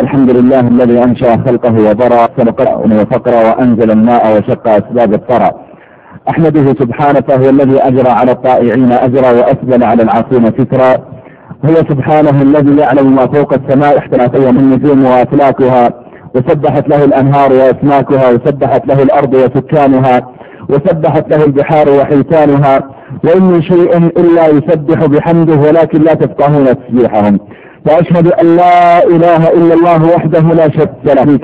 الحمد لله الذي أنشأ خلقه وبرى سبق وفقر وأنزل الماء وشق أسباب الثرى. أحمده سبحانه فهو الذي أجرى على الطائعين أجرا وأسبل على العاصين سترا. هو سبحانه الذي يعلم ما فوق السماء احترافيا من نجوم وأفلاكها وسبحت له الأنهار وأسماكها وسبحت له الأرض وسكانها وسبحت له البحار وحيتانها. وإن من شيء إلا يسبح بحمده ولكن لا تفقهون تسبيحهم. وأشهد أن لا إله إلا الله وحده لا شريك له.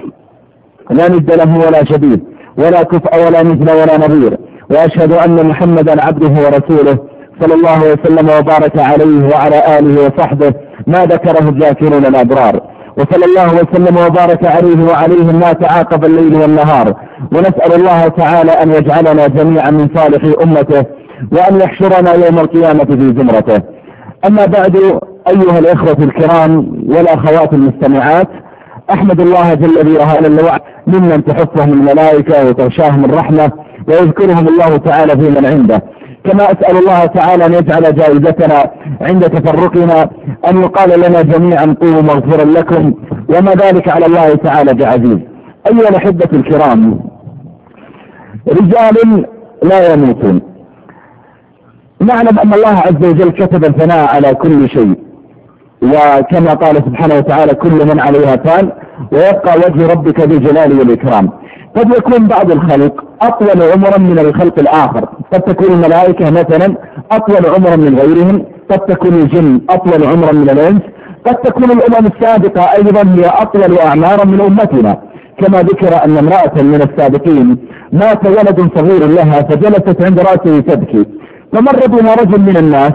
لا ند له ولا شبيه ولا كفء ولا مثل ولا نظير. وأشهد أن محمدا عبده ورسوله صلى الله وسلم وبارك عليه وعلى آله وصحبه ما ذكره الذاكرون الأبرار. وصلى الله وسلم وبارك عليه وعليهم ما تعاقب الليل والنهار. ونسأل الله تعالى أن يجعلنا جميعا من صالح أمته وأن يحشرنا يوم القيامة في زمرته. أما بعد أيها الإخوة الكرام والأخوات المستمعات أحمد الله جل وعلا اللواء ممن تحفهم الملائكة وتغشاهم الرحمة ويذكرهم الله تعالى في من عنده. كما أسأل الله تعالى أن يجعل جائزتنا عند تفرقنا أن يقال لنا جميعا قوموا مغفرا لكم وما ذلك على الله تعالى بعزيز. أيها الأحبة الكرام رجال لا يموتون. نعلم أن الله عز وجل كتب الثناء على كل شيء. وكما قال سبحانه وتعالى كل من عليها فان ويبقى وجه ربك ذي الجلال والإكرام. قد يكون بعض الخلق أطول عمرا من الخلق الآخر. قد تكون الملائكة مثلا أطول عمرا من غيرهم. قد تكون الجن أطول عمرا من الإنس. قد تكون الأمم السابقة أيضا هي أطول أعمارا من أمتنا. كما ذكر أن امرأة من السابقين مات ولد صغير لها فجلست عند رأسه تبكي. فمر بها رجل من الناس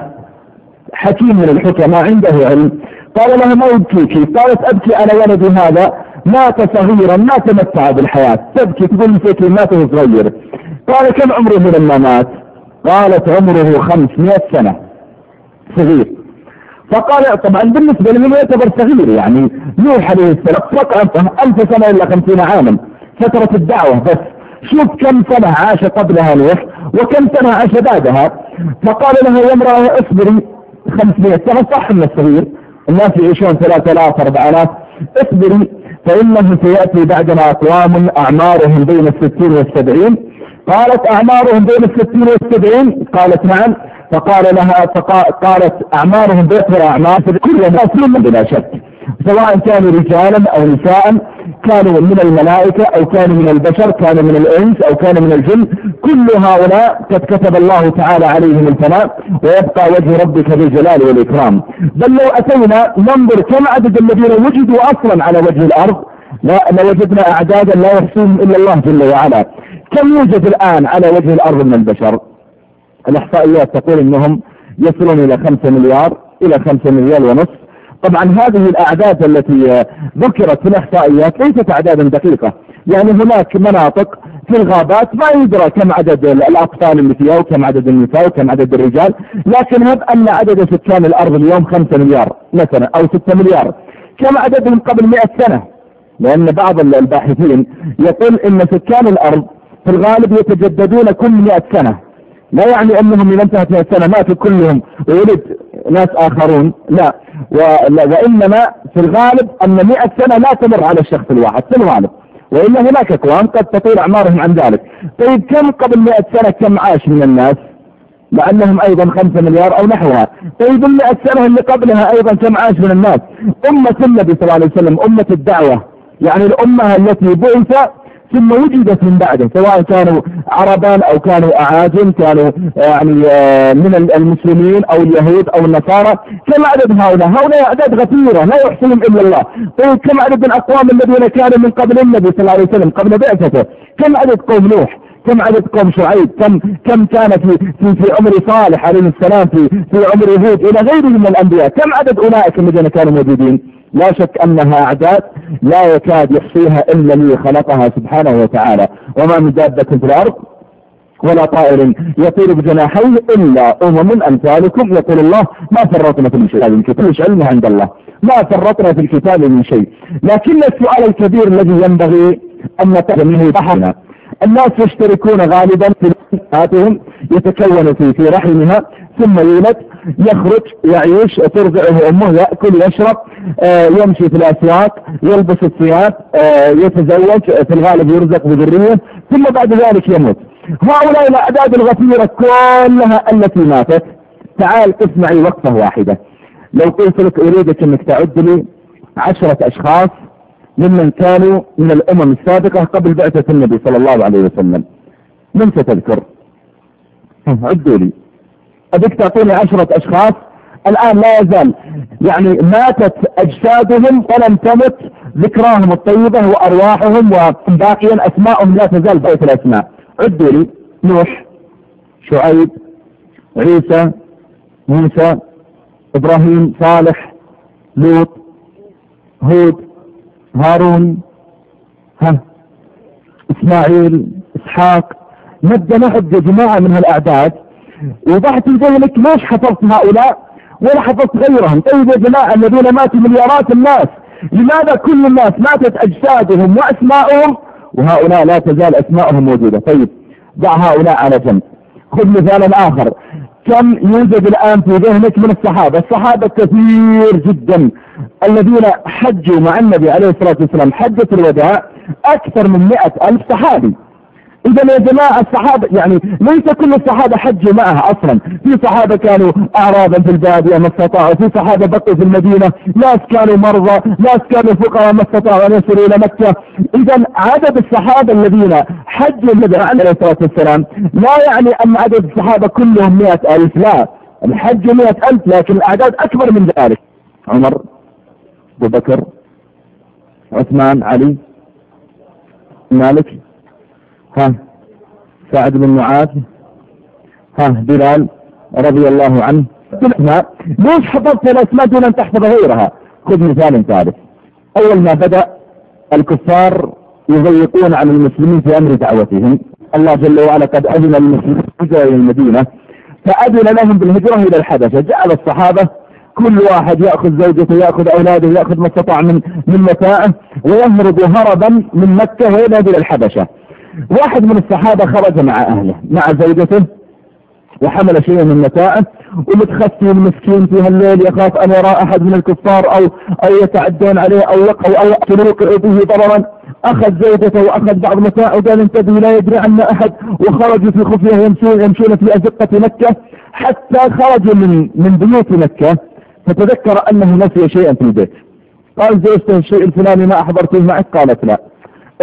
حكيم من الحكماء عنده علم. قال لها ما يبكيك قالت أبكي على ولدي هذا مات صغيرا ما تمتع بالحياة. تبكي تقول فيك مات صغير. قال كم عمره لما مات قالت عمره خمسمائة سنة. صغير. فقال طبعا بالنسبة لمن يعتبر صغير يعني نوح عليه السلام فقط ألف سنة إلا خمسين عاما. فترة الدعوة بس. شوف كم سنة عاش قبلها نوح وكم سنة عاش بعدها. فقال لها يا امرأة اصبري. 500 سنة صح من الصغير الناس يعيشون 3000 4000 اصبري فإنه سيأتي بعدنا أقوام أعمارهم بين الستين والسبعين. قالت أعمارهم بين الستين والسبعين؟ قالت نعم. فقال لها فقالت أعمارهم بين أعمار كل الناس بلا شك سواء كانوا رجالا أو نساء. كانوا من الملائكة أو كانوا من البشر كانوا من الإنس أو كانوا من الجن كل هؤلاء قد كتب الله تعالى عليهم الفناء ويبقى وجه ربك ذي الجلال والإكرام. بل لو أتينا ننظر كم عدد الذين وجدوا أصلا على وجه الأرض لا لوجدنا أعدادا لا يحصيهم إلا الله جل وعلا. كم يوجد الآن على وجه الأرض من البشر؟ الإحصائيات تقول أنهم يصلون إلى خمسة مليار إلى خمسة مليار ونصف. طبعا هذه الأعداد التي ذكرت في الإحصائيات ليست أعدادا دقيقة. يعني هناك مناطق في الغابات ما يدرى كم عدد الأطفال اللي فيها وكم عدد النساء وكم عدد الرجال لكن هب أن عدد سكان الأرض اليوم خمسة مليار مثلا أو ستة مليار. كم عددهم قبل مئة سنة؟ لأن بعض الباحثين يقول إن سكان الأرض في الغالب يتجددون كل مئة سنة. لا يعني أنهم من انتهت 100 سنة ماتوا كلهم وولد ناس آخرون لا. وإنما في الغالب أن 100 سنة لا تمر على الشخص الواحد في الغالب. وإلا هناك أكوان قد تطول أعمارهم عن ذلك. طيب كم قبل 100 سنة كم عاش من الناس؟ لأنهم أيضا 5 مليار أو نحوها. طيب المئة سنة اللي قبلها أيضا كم عاش من الناس؟ أمة النبي صلى الله عليه وسلم أمة الدعوة. يعني الأمة التي بعث ثم وجدت من بعده سواء كانوا عربا أو كانوا أعاجم كانوا يعني آه، من المسلمين أو اليهود أو النصارى كم عدد هؤلاء؟ هؤلاء أعداد غفيرة لا يحصيهم إلا الله. طيب كم عدد الاقوام الذين كانوا من قبل النبي صلى الله عليه وسلم قبل بعثته؟ كم عدد قوم نوح؟ كم عدد قوم شعيب؟ كم كم كان في في في عمر صالح عليه السلام في في عمر هود إلى غيره من الأنبياء؟ كم عدد أولئك الذين كانوا موجودين؟ لا شك أنها أعداد لا يكاد يحصيها إلا الذي خلقها سبحانه وتعالى. وما من دابة في الأرض ولا طائر يطير بجناحيه إلا أمم أمثالكم. يقول الله ما فرطنا في الكتاب من كتاب علمه عند الله؟ ما فرطنا في الكتاب من شيء. لكن السؤال الكبير الذي ينبغي أن نتجمه بحرنا الناس يشتركون غالبا في حياتهم يتكون في في رحمها ثم يولد يخرج يعيش ترضعه أمه يأكل يشرب يمشي في الأسواق يلبس الثياب آه، يتزوج في الغالب يرزق بذرية ثم بعد ذلك يموت. هؤلاء الأعداد الغفيرة كلها التي ماتت. تعال اسمعي وقفة واحدة. لو قلت لك أريدك أنك تعد لي عشرة أشخاص ممن كانوا من الأمم السابقة قبل بعثة النبي صلى الله عليه وسلم. من ستذكر؟ عدوا لي. أبيك تعطيني عشرة أشخاص الآن لا يزال. يعني ماتت أجسادهم ولم تمت ذكراهم الطيبة وأرواحهم وباقيا اسماءهم لا تزال بقية الأسماء. عدوا لي. نوح شعيب عيسى موسى إبراهيم صالح لوط هود هارون ها إسماعيل إسحاق. نبدأ نعد يا جماعة من هالأعداد. وضعت ذهنك ليش حفظت هؤلاء؟ ولا حفظت غيرهم. طيب يا جماعة الذين ماتوا مليارات الناس لماذا كل الناس ماتت أجسادهم واسماءهم وهؤلاء لا تزال اسماءهم موجودة. طيب ضع هؤلاء على جنب. خذ مثالا آخر. كم يوجد الآن في ذهنك من الصحابة؟ الصحابة كثير جدا. الذين حجوا مع النبي عليه الصلاة والسلام حجة الوداع أكثر من مئة ألف صحابي. إذا يا جماعة الصحابة يعني ليس كل الصحابة حجوا معها أصلا. في صحابة كانوا اعرابا في البادية ما استطاعوا. في صحابة بقوا في المدينة. ناس كانوا مرضى. ناس كانوا فقراء ما استطاعوا أن يصلوا إلى مكة. اذا عدد الصحابة الذين حجوا النبي عليه الصلاة والسلام لا يعني أن عدد الصحابة كلهم مئة ألف لا. الحج مئة ألف لكن الأعداد أكبر من ذلك. عمر أبو بكر عثمان علي مالك. ها. سعد بن معاذ. ها بلال رضي الله عنه. ليش حفظت الأسماء دون أن تحفظ غيرها؟ خذ مثال ثالث. أول ما بدأ الكفار يضيقون على المسلمين في أمر دعوتهم. الله جل وعلا قد أذن للمسلمين إلى المدينة. فأذن لهم بالهجرة إلى الحبشة. جعل الصحابة كل واحد يأخذ زوجته يأخذ أولاده يأخذ ما استطاع من من متاعه ويهرب هربا من مكة وينادي إلى الحبشة. واحد من الصحابة خرج مع أهله مع زوجته وحمل شيئا من متاعه ومتخفي المسكين في هالليل يخاف أن يرى أحد من الكفار أو أو يتعدون عليه أو يقعوا أو يقتلوا به ضررا. أخذ زوجته وأخذ بعض متاعه وقال انتبه لا يدري عنا أحد. وخرجوا في خفية يمشون يمشون في أزقة مكة. حتى خرجوا من من بيوت مكة فتذكر أنه نسي شيئا في البيت. قال زوجته الشيء الفلاني ما أحضرته معك؟ قالت لا.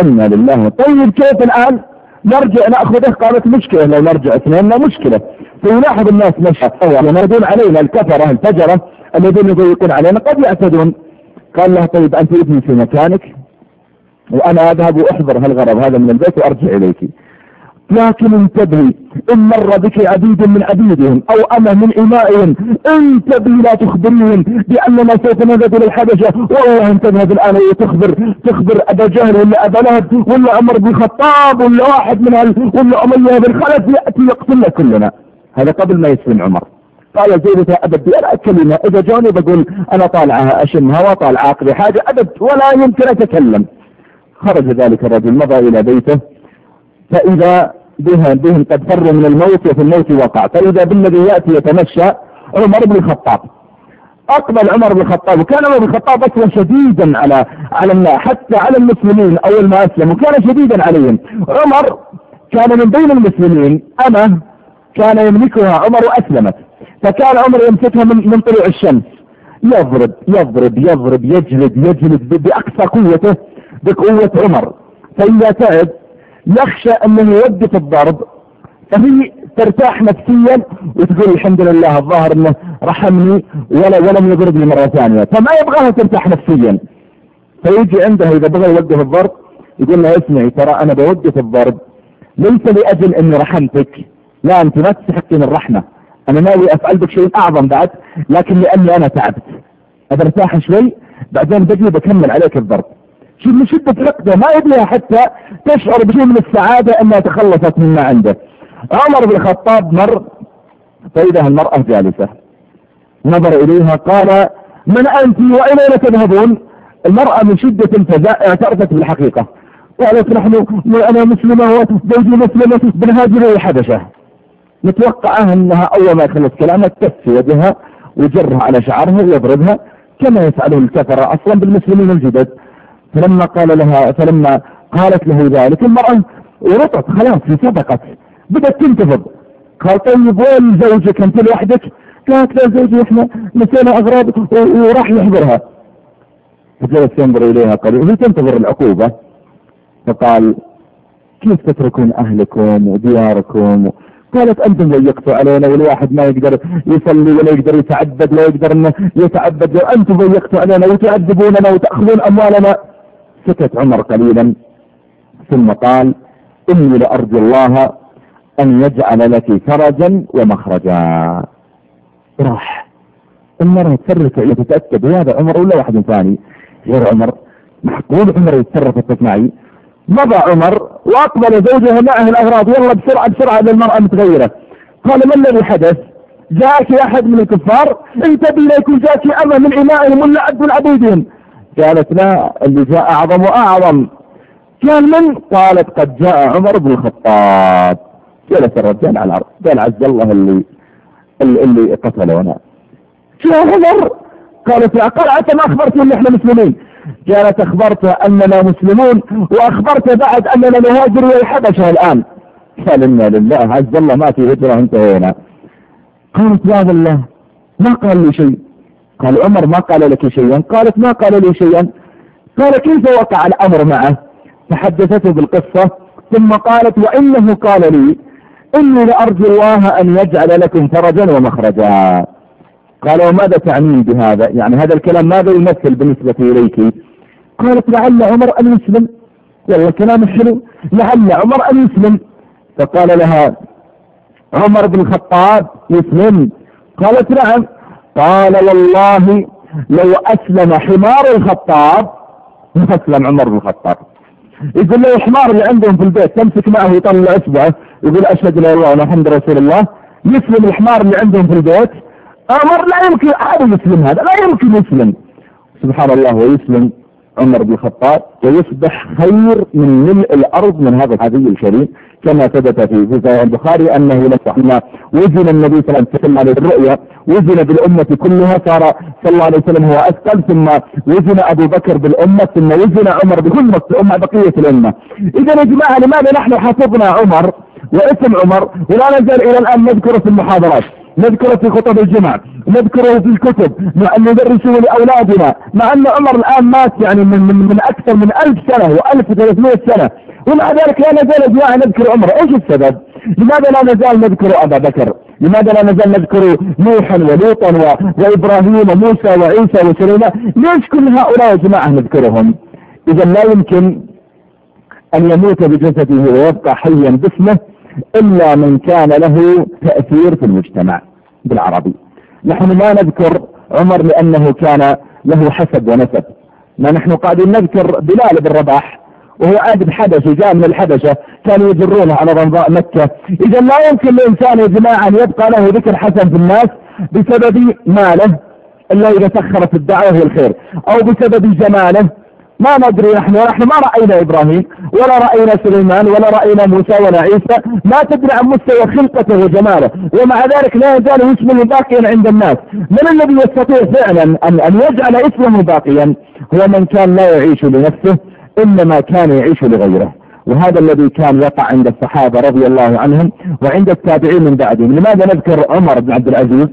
إنا لله. طيب كيف الآن؟ نرجع نأخذه؟ قالت مشكلة لو نرجع اثنين مشكلة. فيلاحظ الناس مشهد ينادون علينا الكفرة الفجرة الذين يضيقون علينا. قد يعتدون. قال لها طيب أنت ابني في مكانك؟ وأنا أذهب وأحضر هالغرض هذا من البيت وأرجع إليك. لكن انتبهي إن مر بك عبيد من عبيدهم أو أما من إمائهم انتبهي لا تخبريهم بأننا سوف نذهب إلى الحبشة. والله انت تذهب الآن وتخبر تخبر أبا جهل ولا أبا لهب ولا عمر بن الخطاب ولا واحد من هل ولا أمية بن خلف يأتي يقتلنا كلنا. هذا قبل ما يسلم عمر. قال زوجته أبد أنا كلمة إذا جوني بقول أنا طالعها أشمها وطالع عاقبي حاجة أبد ولا يمكن أتكلم. خرج ذلك الرجل مضى إلى بيته. فإذا بها بهم قد فروا من الموت وفي الموت وقع. فإذا بالذي يأتي يتمشى عمر بن الخطاب. أقبل عمر بن الخطاب. وكان عمر بن الخطاب أصلا شديدا على على الناس حتى على المسلمين أول ما أسلموا. كان شديدا عليهم. عمر كان من بين المسلمين. أنا كان يملكها عمر وأسلمت. فكان عمر يمسكها من, من طلوع الشمس. يضرب يضرب يضرب يجلد يجلد بأقصى قوته بقوة عمر. فإذا تعب يخشى أنه يوقف الضرب فهي ترتاح نفسيا وتقول الحمد لله الظاهر إنه رحمني ولا ولم يضربني مرة ثانية. فما يبغاها ترتاح نفسيا. فيجي عنده إذا بغى يوقف الضرب يقول له اسمعي ترى أنا بوقف الضرب. ليس لأجل أني رحمتك لا أنت ما تستحقين الرحمة أنا ناوي افعل بك شيء أعظم بعد لكن لأني أنا تعبت. ارتاح شوي؟ بعدين بجي بكمل عليك الضرب. من شدة حقده ما يبيها حتى تشعر بشيء من السعادة إنها تخلصت مما عنده. عمر بن الخطاب مر فإذا المرأة جالسة. نظر إليها قال من أنت وإلينا تذهبون؟ المرأة من شدة اعترفت بالحقيقة. قالت نحن أنا مسلمة وزوجي مسلمة بنهاجر إلى الحبشة نتوقع أنها أول ما يخلص كلامها تكفي يدها وجرها على شعرها ويضربها كما يفعله الكفرة أصلا بالمسلمين الجدد. فلما قال لها فلما قالت له ذلك المرأة ورطت خلاص سبقت بدأت تنتفض قال طيب وين زوجك؟ انت لوحدك؟ قالت لا زوجي إحنا نسينا أغراض وراح يحضرها فجلس ينظر إليها قال وهي تنتظر العقوبة. فقال كيف تتركون أهلكم ودياركم؟ قالت أنتم ضيقتوا علينا والواحد ما يقدر يصلي ولا يقدر يتعبد لا يقدر أنه يتعبد. أنتم ضيقتوا علينا وتعذبوننا وتأخذون أموالنا سكت عمر قليلا ثم قال إني لأرجو الله أن يجعل لك فرجا ومخرجا. راح. المرأة تسرك تتأكد هذا عمر ولا واحد ثاني؟ غير عمر معقول عمر يتصرف معي؟ مضى عمر وأقبل زوجها معه الأغراض يلا بسرعة بسرعة للمرأة متغيرة قال ما الذي حدث؟ جاءك أحد من الكفار؟ انتبه لا يكون جاءك اما من امائهم ولا عبد العبيدهم قالت لا اللي جاء أعظم وأعظم. كان من؟ قالت قد جاء عمر بن الخطاب. جلس الرجال على الأرض. قال عز الله اللي اللي, اللي قتلونا. جاء عمر. قالت يا قال ما أخبرت إن إحنا مسلمين؟ قالت أخبرت أننا مسلمون وأخبرت بعد أننا نهاجر إلى الحبشه الآن. قال إنا لله عز الله ما في هجرة انتهينا. قالت يا الله ما قال لي شيء؟ قال عمر ما قال لك شيئا قالت ما قال لي شيئا. قال كيف وقع الأمر معه؟ فحدثته بالقصة ثم قالت وإنه قال لي إني لأرجو الله أن يجعل لكم فرجا ومخرجا. قال وماذا تعنين بهذا؟ يعني هذا الكلام ماذا يمثل بالنسبة إليك؟ قالت لعل عمر أن يسلم. والله كلام حلو. لعل عمر أن يسلم. فقال لها عمر بن الخطاب يسلم. قالت نعم. قال والله لو أسلم حمار الخطاب أسلم عمر بن الخطاب. يقول له الحمار اللي عندهم في البيت تمسك معه يطلع اصبعه يقول أشهد لا الله محمد رسول الله يسلم الحمار اللي عندهم في البيت عمر لا يمكن هذا يسلم هذا لا يمكن يسلم. سبحان الله ويسلم. عمر بن الخطاب ويصبح خير من ملء الأرض من هذا الحديث الكريم. كما ثبت في صحيح البخاري أنه لما وزن النبي صلى الله عليه وسلم على الرؤيا وزن بالأمة كلها صار صلى الله عليه وسلم هو أثقل ثم وزن أبو بكر بالأمة ثم وزن عمر بكل الامه بقية الأمة. اذا يا جماعة لماذا نحن حفظنا عمر واسم عمر ولا نزال إلى الآن نذكره في المحاضرات؟ نذكره في خطب الجمع نذكره في الكتب أن ندرسه لأولادنا مع أن عمر الآن مات يعني من, من, من أكثر من ألف سنة وألف وثلاثمائة سنة. ومع ذلك لا نزال جماعة نذكر عمر. إيش السبب؟ لماذا لا نزال نذكر أبا بكر؟ لماذا لا نزال نذكر نوحا ولوطا و... وإبراهيم وموسى وعيسى وسليمان؟ ليش كل هؤلاء يا جماعة نذكرهم؟ إذا لا يمكن أن يموت بجسده ويبقى حيا باسمه إلا من كان له تأثير في المجتمع. بالعربي. نحن ما نذكر عمر لأنه كان له حسب ونسب. ما نحن قاعدين نذكر بلال بن رباح وهو عابد حبشي جاء من الحبشة كانوا يجرونه على رمضاء مكة. إذا لا يمكن لإنسان يا جماعة أن يبقى له ذكر حسن في الناس بسبب ماله إلا إذا سخر في الدعوة والخير أو بسبب جماله. ما ندري نحن نحن ما رأينا إبراهيم ولا رأينا سليمان ولا رأينا موسى ولا عيسى. ما تدري عن مستوى خلقته وجماله. ومع ذلك لا يزال اسمه باقيا عند الناس. من الذي يستطيع فعلا أن, أن يجعل اسمه باقيا؟ هو من كان لا يعيش لنفسه إنما كان يعيش لغيره. وهذا الذي كان يقع عند الصحابة رضي الله عنهم وعند التابعين من بعدهم. لماذا نذكر عمر بن عبد العزيز؟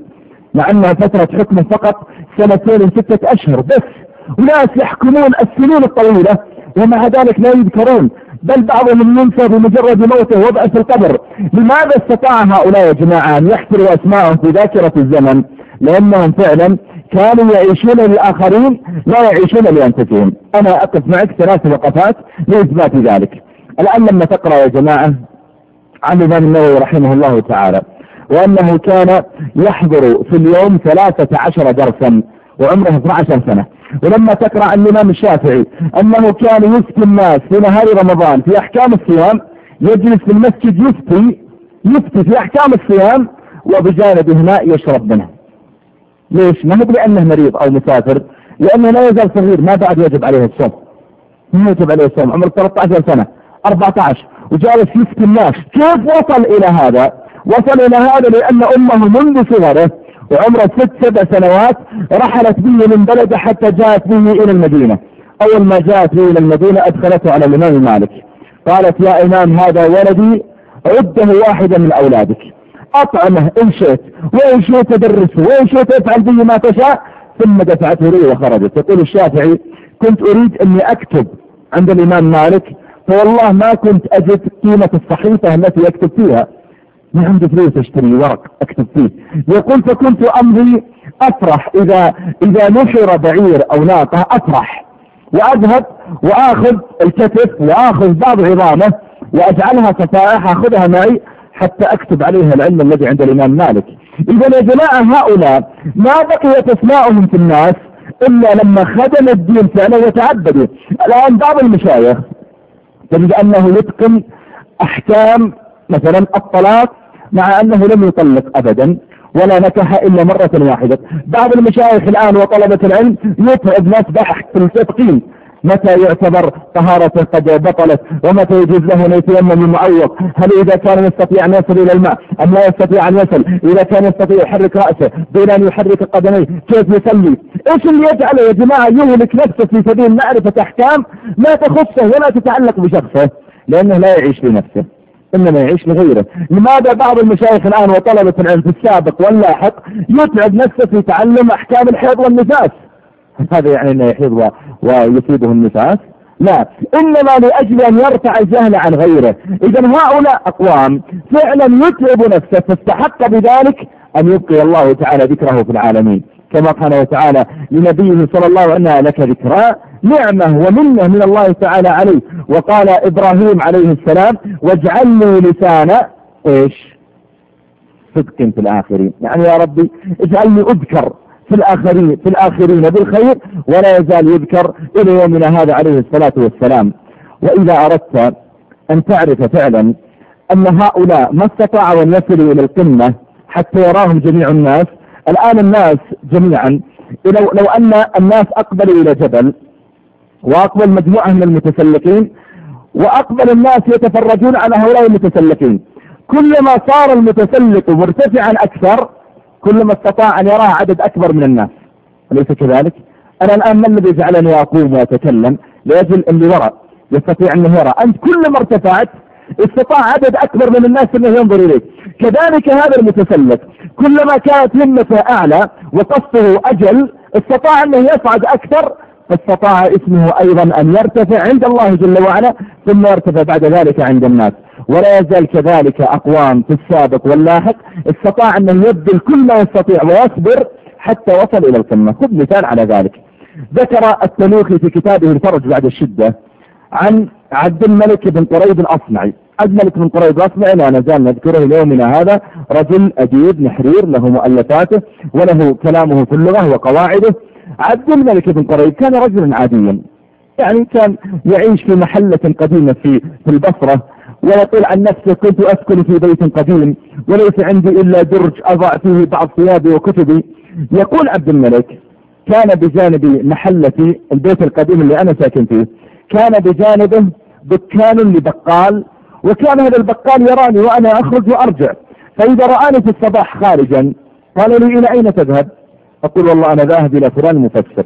مع أنها فترة حكمه فقط سنتين ستة أشهر بس. وناس يحكمون السنين الطويلة ومع ذلك لا يذكرون بل بعضهم ينسى بمجرد موته وضع في القبر. لماذا استطاع هؤلاء يا جماعة أن يحفروا أسماءهم في ذاكرة الزمن؟ لأنهم فعلا كانوا يعيشون للآخرين لا يعيشون لأنفسهم. أنا أقف معك ثلاث وقفات لإثبات ذلك. الآن لما تقرأ يا جماعة عن الإمام النووي رحمه الله تعالى وأنه كان يحضر في اليوم ثلاثة عشر درسا وعمره 12 سنة. ولما تقرأ الإمام الشافعي أنه كان يفتي الناس في نهار رمضان في أحكام الصيام يجلس في المسجد يفتي يفتي في أحكام الصيام وبجانبه ماء يشرب منه ليش؟ ما هو لأنه مريض أو مسافر لأنه لا يزال صغير ما بعد يجب عليه الصوم ما يجب عليه الصوم عمره 13 سنة 14 وجالس يفتي الناس كيف وصل إلى هذا؟ وصل إلى هذا لأن أمه منذ صغره وعمره ست سبع سنوات رحلت به من بلده حتى جاءت به إلى المدينة. أول ما جاءت به إلى المدينة أدخلته على الإمام مالك. قالت يا إمام هذا ولدي عده واحدا من أولادك. أطعمه إن شئت وإن شئت تدرسه وإن شئت افعل به ما تشاء. ثم دفعته لي وخرجت. يقول الشافعي كنت أريد أني أكتب عند الإمام مالك فوالله ما كنت أجد قيمة الصحيفة التي أكتب فيها. ما عندي فلوس اشتري ورق أكتب فيه. يقول فكنت أمضي أفرح. إذا إذا نشر بعير أو ناقة أفرح. وأذهب وآخذ الكتف وآخذ بعض عظامه وأجعلها صفائح اخذها معي حتى أكتب عليها العلم الذي عند الإمام مالك. اذا يا جماعة هؤلاء ما بقيت أسماؤهم في الناس إلا لما خدم الدين فعلا وتعبدوا. الآن بعض المشايخ تجد أنه يتقن أحكام مثلا الطلاق مع أنه لم يطلق ابدا ولا نكح إلا مرة واحدة. بعض المشايخ الآن وطلبة العلم يتعب ناس بحث في متى يعتبر طهارته قد بطلت؟ ومتى يجوز له أن يتيمم المعوق هل إذا كان يستطيع أن يصل إلى الماء أم لا يستطيع أن يصل؟ إذا كان يستطيع يحرك رأسه دون أن يحرك قدميه كيف يصلي؟ إيش اللي يجعله يا جماعة يهلك نفسه في سبيل معرفة أحكام لا تخصه ولا تتعلق بشخصه؟ لأنه لا يعيش في انما يعيش لغيره لماذا بعض المشايخ الآن وطلبة العلم في السابق واللاحق يتعب نفسه في تعلم أحكام الحيض والنفاس؟ هذا يعني إنه يحيض ويصيبه النفاس؟ لا. إنما لأجل أن يرفع الجهل عن غيره. اذا هؤلاء أقوام فعلا يتعب نفسه فاستحق بذلك أن يبقي الله تعالى ذكره في العالمين. كما قال وتعالى لنبيه صلى الله عليه وسلم لك ذكرى نعمة ومنة من الله تعالى عليه. وقال إبراهيم عليه السلام واجعلني لسان إيش؟ صدق في الآخرين. يعني يا ربي اجعلني أذكر في الآخرين في الآخرين بالخير ولا يزال يذكر إلى يومنا هذا عليه الصلاة والسلام. وإذا أردت أن تعرف فعلا أن هؤلاء ما استطاعوا أن يصلوا إلى القمة حتى يراهم جميع الناس الآن الناس جميعا لو, لو أن الناس أقبلوا إلى جبل وأقبل مجموعة من المتسلقين وأقبل الناس يتفرجون على هؤلاء المتسلقين كلما صار المتسلق مرتفعا أكثر كلما استطاع أن يراه عدد أكبر من الناس. أليس كذلك؟ أنا الآن ما الذي جعلني أقوم وأتكلم؟ لأجل اللي وراء يستطيع أنه يرى. أنت كلما ارتفعت استطاع عدد أكبر من الناس أنه ينظر إليك. كذلك هذا المتسلق كلما كانت همته أعلى وقصده أجل استطاع أنه يصعد أكثر فاستطاع اسمه أيضا أن يرتفع عند الله جل وعلا ثم يرتفع بعد ذلك عند الناس. ولا يزال كذلك أقوام في السابق واللاحق استطاع أن يبذل كل ما يستطيع ويصبر حتى وصل إلى القمة. خذ مثال على ذلك. ذكر التنوخي في كتابه الفرج بعد الشدة عن عبد الملك بن قريب الأصمعي. عبد الملك بن قريب الأصمعي لا نزال نذكره يومنا هذا. رجل أديب نحرير له مؤلفاته وله كلامه في اللغة وقواعده. عبد الملك بن قريب كان رجلا عاديا. يعني كان يعيش في محلة قديمة في في البصرة. ويقول عن نفسه كنت أسكن في بيت قديم وليس عندي إلا درج أضع فيه بعض ثيابي وكتبي. يقول عبد الملك كان بجانب محلتي البيت القديم اللي أنا ساكن فيه كان بجانبه دكان لبقال وكان هذا البقال يراني وأنا أخرج وأرجع. فإذا رآني في الصباح خارجا قال لي إلى أين تذهب؟ أقول والله أنا ذاهب إلى فلان مفسر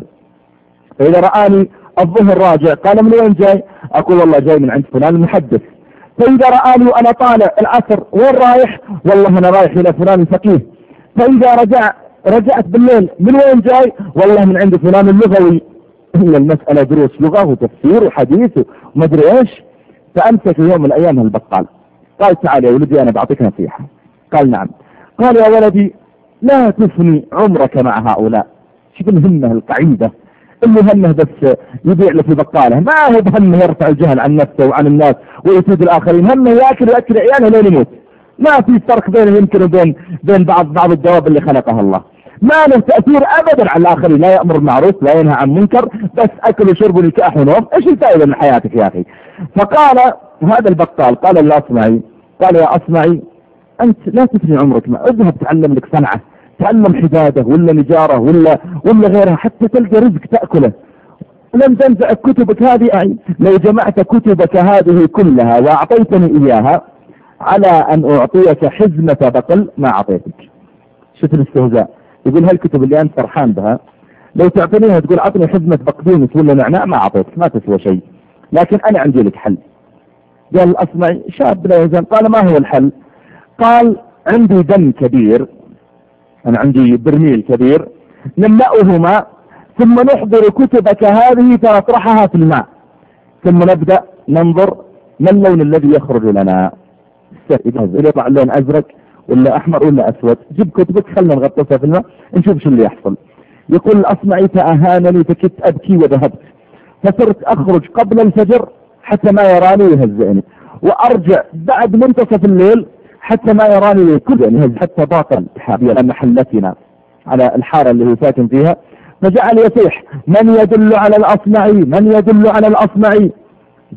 فإذا رآني الظهر راجع قال من وين جاي؟ أقول والله جاي من عند فلان المحدث. فإذا رآني وأنا طالع العصر وين رايح؟ والله أنا رايح إلى فلان الفقيه. فإذا رجع رجعت بالليل من وين جاي؟ والله من عند فلان اللغوي. هي المسألة دروس لغة وتفسير وحديث وما أدري إيش. فأمسك يوم من الأيام البقال قال تعال يا ولدي أنا بعطيك نصيحة. قال نعم. قال يا ولدي لا تفني عمرك مع هؤلاء. شوف الهمة القعيدة. اللي همه بس يبيع له في بقاله ما هو بهمه يرفع الجهل عن نفسه وعن الناس ويفيد الآخرين. همه يأكل ويأكل عياله لين يموت ما في فرق بينه يمكن وبين بين بعض بعض الدواب اللي خلقها الله. ما له تأثير أبدا على الآخرين. لا يأمر بالمعروف لا ينهى عن منكر بس أكل وشرب ونكاح ونوم. إيش الفائدة من حياتك يا أخي؟ فقال هذا البقال قال الأصمعي قال يا أصمعي أنت لا تفني عمرك ما. اذهب تعلم لك صنعة تعلم حدادة ولا نجارة ولا ولا غيرها حتى تلقى رزق تأكله. لم تنفع كتبك هذه أي لو جمعت كتبك هذه كلها وأعطيتني إياها على أن أعطيك حزمة بقل ما أعطيتك. شوف الاستهزاء؟ يقول هالكتب اللي أنت فرحان بها؟ لو تعطينيها تقول أعطني حزمة بقدونس ولا نعناع ما أعطيتك ما تسوى شيء. لكن أنا عندي لك حل. قال الأصمعي شاب لا يزال قال ما هو الحل؟ قال عندي دم كبير أنا عندي برميل كبير نملأه ماء ثم نحضر كتبك هذه فنطرحها في الماء. ثم نبدأ ننظر ما اللون الذي يخرج لنا. إذا يطلع اللون أزرق ولا أحمر ولا أسود. جيب كتبك خلنا نغطسها في الماء نشوف شو اللي يحصل. يقول الأصمعي فأهانني فكنت أبكي وذهبت. فصرت أخرج قبل الفجر حتى ما يراني ويهزئني. وأرجع بعد منتصف الليل حتى ما يراني كل يعني حتى باطل على محلتنا على الحارة اللي هو ساكن فيها. فجعل يصيح من يدل على الأصمعي؟ من يدل على الأصمعي؟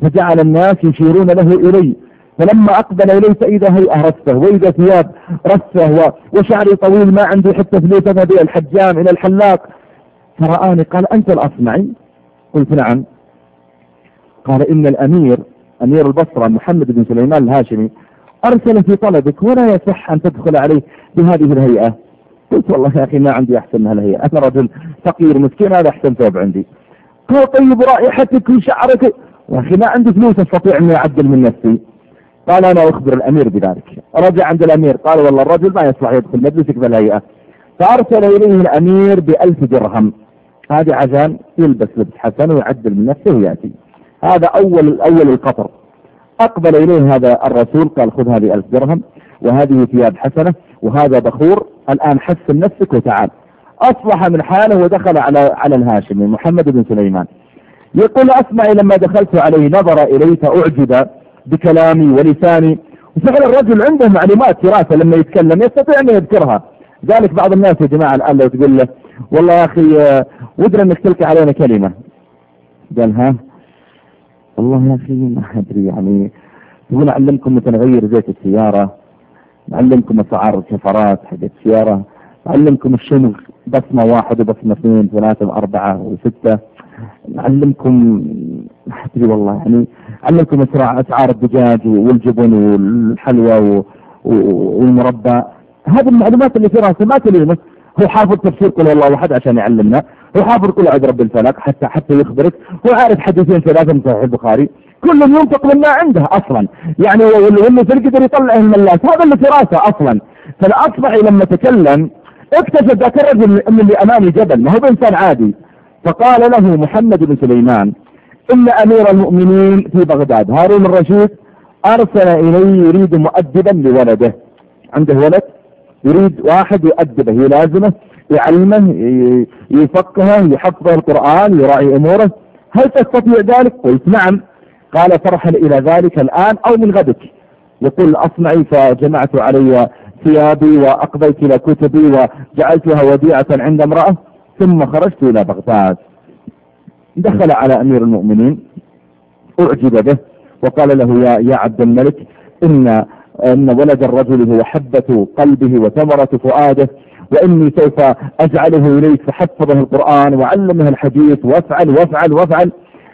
فجعل الناس يشيرون له إلي. فلما أقبل إلي فإذا هيئة رثة وإذا ثياب رثة وشعري طويل ما عندي حتى فلوس أذهب الحجام إلى الحلاق. فرآني قال أنت الأصمعي؟ قلت نعم. قال إن الأمير أمير البصرة محمد بن سليمان الهاشمي أرسل في طلبك ولا يصح أن تدخل عليه بهذه الهيئة. قلت والله يا أخي ما عندي أحسن من هالهيئة. أنا رجل فقير مسكين هذا أحسن ثوب عندي. قال طيب رائحتك وشعرك يا أخي ما عندي فلوس أستطيع أني أعدل من نفسي. قال أنا أخبر الأمير بذلك. رجع عند الأمير قال والله الرجل ما يصلح يدخل مجلسك بالهيئة فأرسل إليه الأمير بألف درهم. هذه عشان يلبس لبس حسن ويعدل من نفسه ويأتي. هذا أول أول القطر. أقبل إليه هذا الرسول قال خذ هذه ألف درهم وهذه ثياب حسنة وهذا بخور. الآن حسن نفسك وتعال. أصلح من حاله ودخل على على الهاشمي محمد بن سليمان. يقول أسمعي لما دخلت عليه نظر إلي فأعجب. بكلامي ولساني. وفعلا الرجل عنده معلومات دراسة لما يتكلم يستطيع أن يذكرها. ذلك بعض الناس يا جماعة الآن لو تقول له والله يا أخي ودنا أنك تلقي علينا كلمة. قال ها؟ والله يا أخي ما أدري يعني تقول أعلمكم متى نغير زيت السيارة أعلمكم أسعار الكفرات حق السيارة أعلمكم الشمغ بصمة واحد وبصمة اثنين ثلاثة وأربعة وستة أعلمكم ما أدري والله يعني أعلمكم أسعار الدجاج والجبن والحلوى والمربى. هذه المعلومات اللي في راسه ما تليمه هو حافظ تفسير قل الله واحد عشان يعلمنا. هو حافظ كل عيد رب الفلك حتى حتى يخبرك. هو عارف حديثين ثلاثة من صحيح البخاري. كل ينطق مما عنده أصلا. يعني واللي في القدر يطلع الملاس هذا اللي في راسه أصلا. فالاصبعي لما تكلم اكتشف ذاك الرجل ان اللي أمامي جبل. ما هو بإنسان عادي. فقال له محمد بن سليمان إن أمير المؤمنين في بغداد هارون الرشيد أرسل الي يريد مؤدبا لولده. عنده ولد؟ يريد واحد يؤدبه يلازمه يعلمه يفقهه يحفظه القرآن يراعي أموره. هل تستطيع ذلك؟ قلت نعم. قال ترحل إلى ذلك الآن أو من غدك. يقول أصنعي فجمعت علي ثيابي وأقضيت إلى كتبي وجعلتها وديعة عند امرأة ثم خرجت إلى بغداد. دخل على أمير المؤمنين أعجب به وقال له يا, يا عبد الملك إن أن ولد الرجل هو حبة قلبه وثمرة فؤاده وإني سوف أجعله إليك فحفظه القرآن وعلمه الحديث وافعل وافعل وافعل.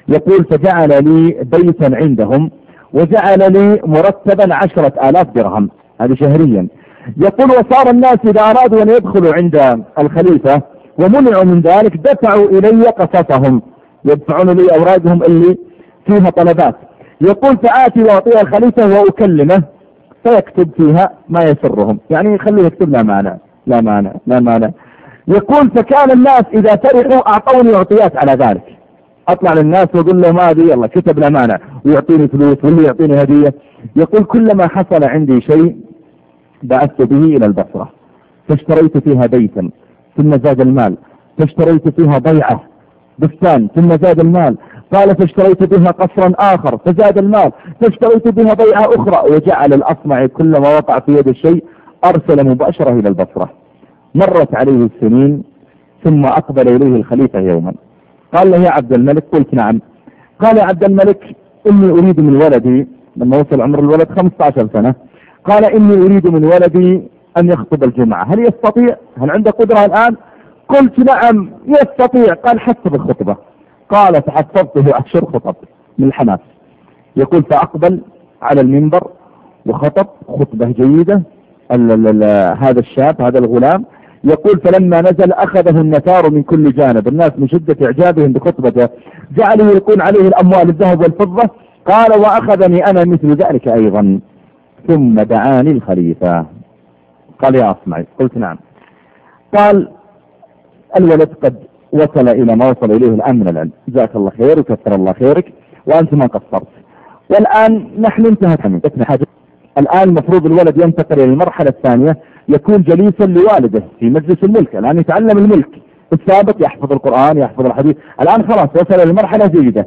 يقول فجعل لي بيتا عندهم وجعل لي مرتبا عشرة آلاف درهم. هذا شهريا. يقول وصار الناس إذا أرادوا أن يدخلوا عند الخليفة ومنعوا من ذلك دفعوا إلي قصصهم. يدفعون لي أوراقهم اللي فيها طلبات. يقول فآتي وأعطيها الخليفة وأكلمه فيكتب فيها ما يسرهم. يعني يخليه يكتب لا مانع لا مانع لا مانع. يقول فكان الناس إذا فرحوا أعطوني عطيات على ذلك. أطلع للناس وأقول لهم هذه يلا كتب لا مانع. ويعطيني فلوس واللي يعطيني هدية. يقول كلما حصل عندي شيء بعثت به إلى البصرة. فاشتريت فيها بيتا ثم زاد المال. فاشتريت فيها ضيعة بستان ثم زاد المال. قال فاشتريت بها قصرا آخر فزاد المال. فاشتريت بها بيعة أخرى. وجعل الأصمع كلما وقع في يد الشيء أرسل مباشرة إلى البصرة. مرت عليه السنين ثم أقبل إليه الخليفة يوما. قال له يا عبد الملك. قلت نعم. قال يا عبد الملك إني أريد من ولدي لما وصل عمر الولد 15 سنة قال إني أريد من ولدي أن يخطب الجمعة. هل يستطيع؟ هل عنده قدرة الآن؟ قلت نعم يستطيع. قال حسب الخطبة. قال فحفظته عشر خطب من الحماس. يقول فأقبل على المنبر وخطب خطبة جيدة. هذا الشاب هذا الغلام. يقول فلما نزل أخذه النثار من كل جانب. الناس من شدة إعجابهم بخطبته. جعلوا يلقون عليه الأموال الذهب والفضة. قال وأخذني أنا مثل ذلك أيضا. ثم دعاني الخليفة. قال يا أصمعي قلت نعم. قال الولد قد وصل إلى ما وصل إليه الآن من العلم. جزاك الله خير وكثر الله خيرك. وأنت ما قصرت. والآن نحن انتهت منك. حاجة. الآن المفروض الولد ينتقل إلى المرحلة الثانية. يكون جليسا لوالده في مجلس الملك. الآن يتعلم الملك. السابق يحفظ القرآن يحفظ الحديث. الآن خلاص وصل إلى مرحلة جيدة.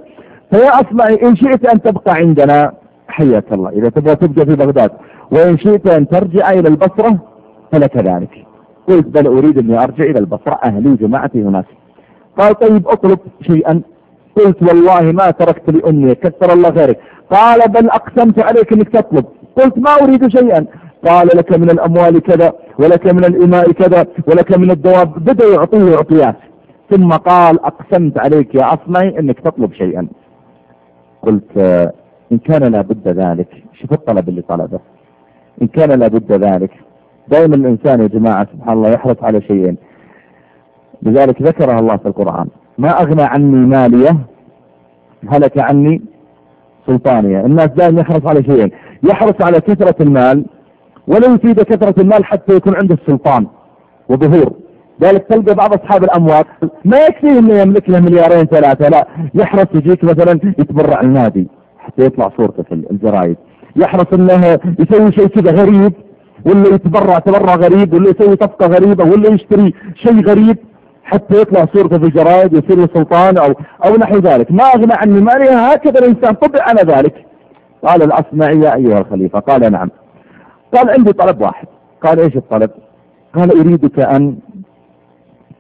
فيا أسمعي إن شئت أن تبقى عندنا حياك الله. إذا تبغى تبقى في بغداد وإن شئت أن ترجع إلى البصرة فلك ذلك. قلت بل أريد أني أرجع إلى البصرة أهلي وجماعتي هناك. قال طيب أطلب شيئا. قلت والله ما تركت لأمي كثر الله خيرك. قال بل أقسمت عليك أنك تطلب. قلت ما أريد شيئا. قال لك من الأموال كذا ولك من الإماء كذا ولك من الدواب بدأ يعطيه عطيات ثم قال أقسمت عليك يا أصمعي أنك تطلب شيئا. قلت إن كان لابد ذلك. شوف الطلب اللي طلبه. إن كان لابد ذلك. دائما الإنسان يا جماعة سبحان الله يحرص على شيئين. لذلك ذكرها الله في القرآن. ما أغنى عني مالية هلك عني سلطانية الناس دائما يحرص على شيئين. يحرص على كثرة المال ولا يفيد كثرة المال حتى يكون عنده السلطان وظهور. ذلك تلقى بعض أصحاب الأموال ما يكفيه أنه يملك له مليارين ثلاثة. لا يحرص يجيك مثلا يتبرع النادي حتى يطلع صورته في الجرايد يحرص أنه يسوي شيء كذا غريب ولا يتبرع تبرع غريب ولا يسوي صفقة غريبة ولا يشتري شيء غريب حتى يطلع صورته في الجرايد يصير له سلطان أو, أو نحو ذلك. ما أغنى عني مالي هكذا الإنسان. طبع على ذلك. قال الأصمعي يا أيها الخليفة. قال نعم. قال عندي طلب واحد. قال إيش الطلب؟ قال أريدك أن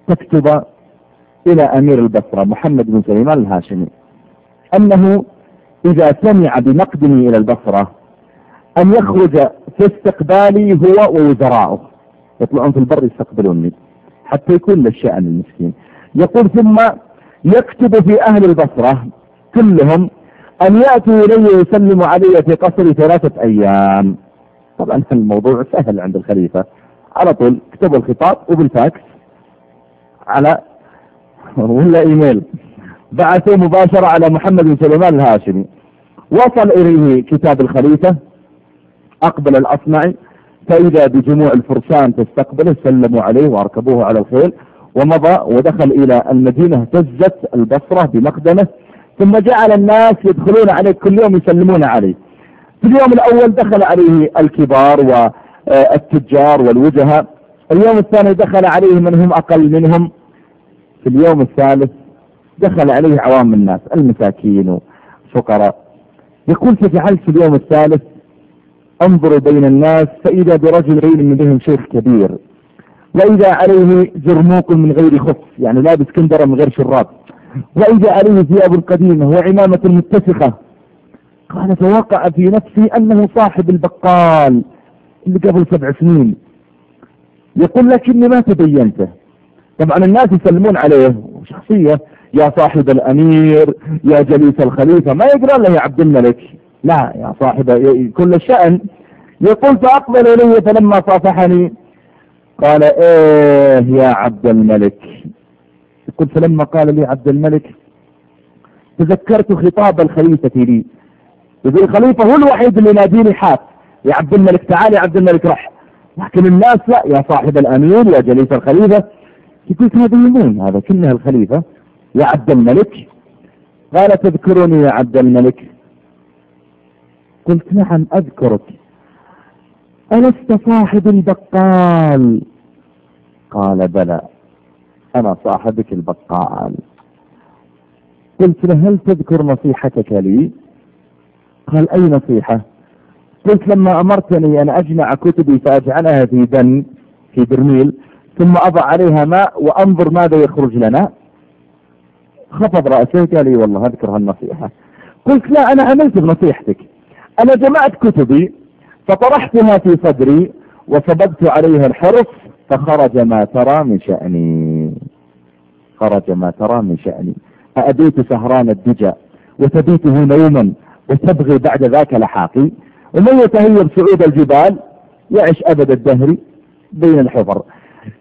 تكتب إلى أمير البصرة محمد بن سليمان الهاشمي أنه إذا سمع بمقدمي إلى البصرة أن يخرج في استقبالي هو ووزراؤه يطلعون في البر يستقبلوني. حتى يكون للشأن المسكين. يقول ثم يكتب في أهل البصرة كلهم أن يأتوا إلي ويسلموا علي في قصري ثلاثة أيام. طبعا الموضوع سهل عند الخليفة. على طول كتبوا الخطاب وبالفاكس على ولا إيميل. بعثوا مباشرة على محمد بن سليمان الهاشمي. وصل إليه كتاب الخليفة. أقبل الاصمعي فإذا بجموع الفرسان تستقبله سلموا عليه وأركبوه على الخيل ومضى ودخل إلى المدينة اهتزت البصرة بمقدمه ثم جعل الناس يدخلون عليه كل يوم يسلمون عليه. في اليوم الأول دخل عليه الكبار والتجار والوجهاء اليوم الثاني دخل عليه من هم أقل منهم في اليوم الثالث دخل عليه عوام الناس المساكين وفقراء يقول فجعلت في اليوم الثالث أنظر بين الناس فإذا برجل من بهم شيخ كبير وإذا عليه جرموق من غير خف يعني لابس كندرة من غير شراب وإذا عليه ثياب قديمة وعمامة متسخة قال فوقع في نفسي أنه صاحب البقال اللي قبل سبع سنين. يقول لكني ما تبينته. طبعا الناس يسلمون عليه شخصية يا صاحب الأمير يا جليس الخليفة ما يقرأ له يا عبد الملك. لا يا صاحب كل الشأن يقول فأقبل إلي فلما صافحني قال إيه يا عبد الملك؟ يقول فلما قال لي عبد الملك تذكرت خطاب الخليفة لي. يقول الخليفة هو الوحيد اللي ناديني حاف. يا عبد الملك تعال يا عبد الملك رح. لكن الناس لا. يا صاحب الأمير يا جليس الخليفة. قلت هذا يمين هذا؟ كلها الخليفة. يا عبد الملك؟ قال تذكرني يا عبد الملك. قلت نعم أذكرك. ألست صاحب البقال؟ قال بلى أنا صاحبك البقال. قلت له هل تذكر نصيحتك لي؟ قال أي نصيحة؟ قلت لما أمرتني أن أجمع كتبي فأجعلها في دن في برميل ثم أضع عليها ماء وأنظر ماذا يخرج لنا. خفض رأسه قال لي والله أذكر هالنصيحة. قلت لا أنا عملت بنصيحتك. أنا جمعت كتبي فطرحتها في صدري وصببت عليها الحرص فخرج ما ترى من شأني. خرج ما ترى من شأني. أأبيت سهران الدجى وتبيته نوما وتبغي بعد ذاك لحاقي. ومن يتهيب صعود الجبال يعش أبد الدهر بين الحفر.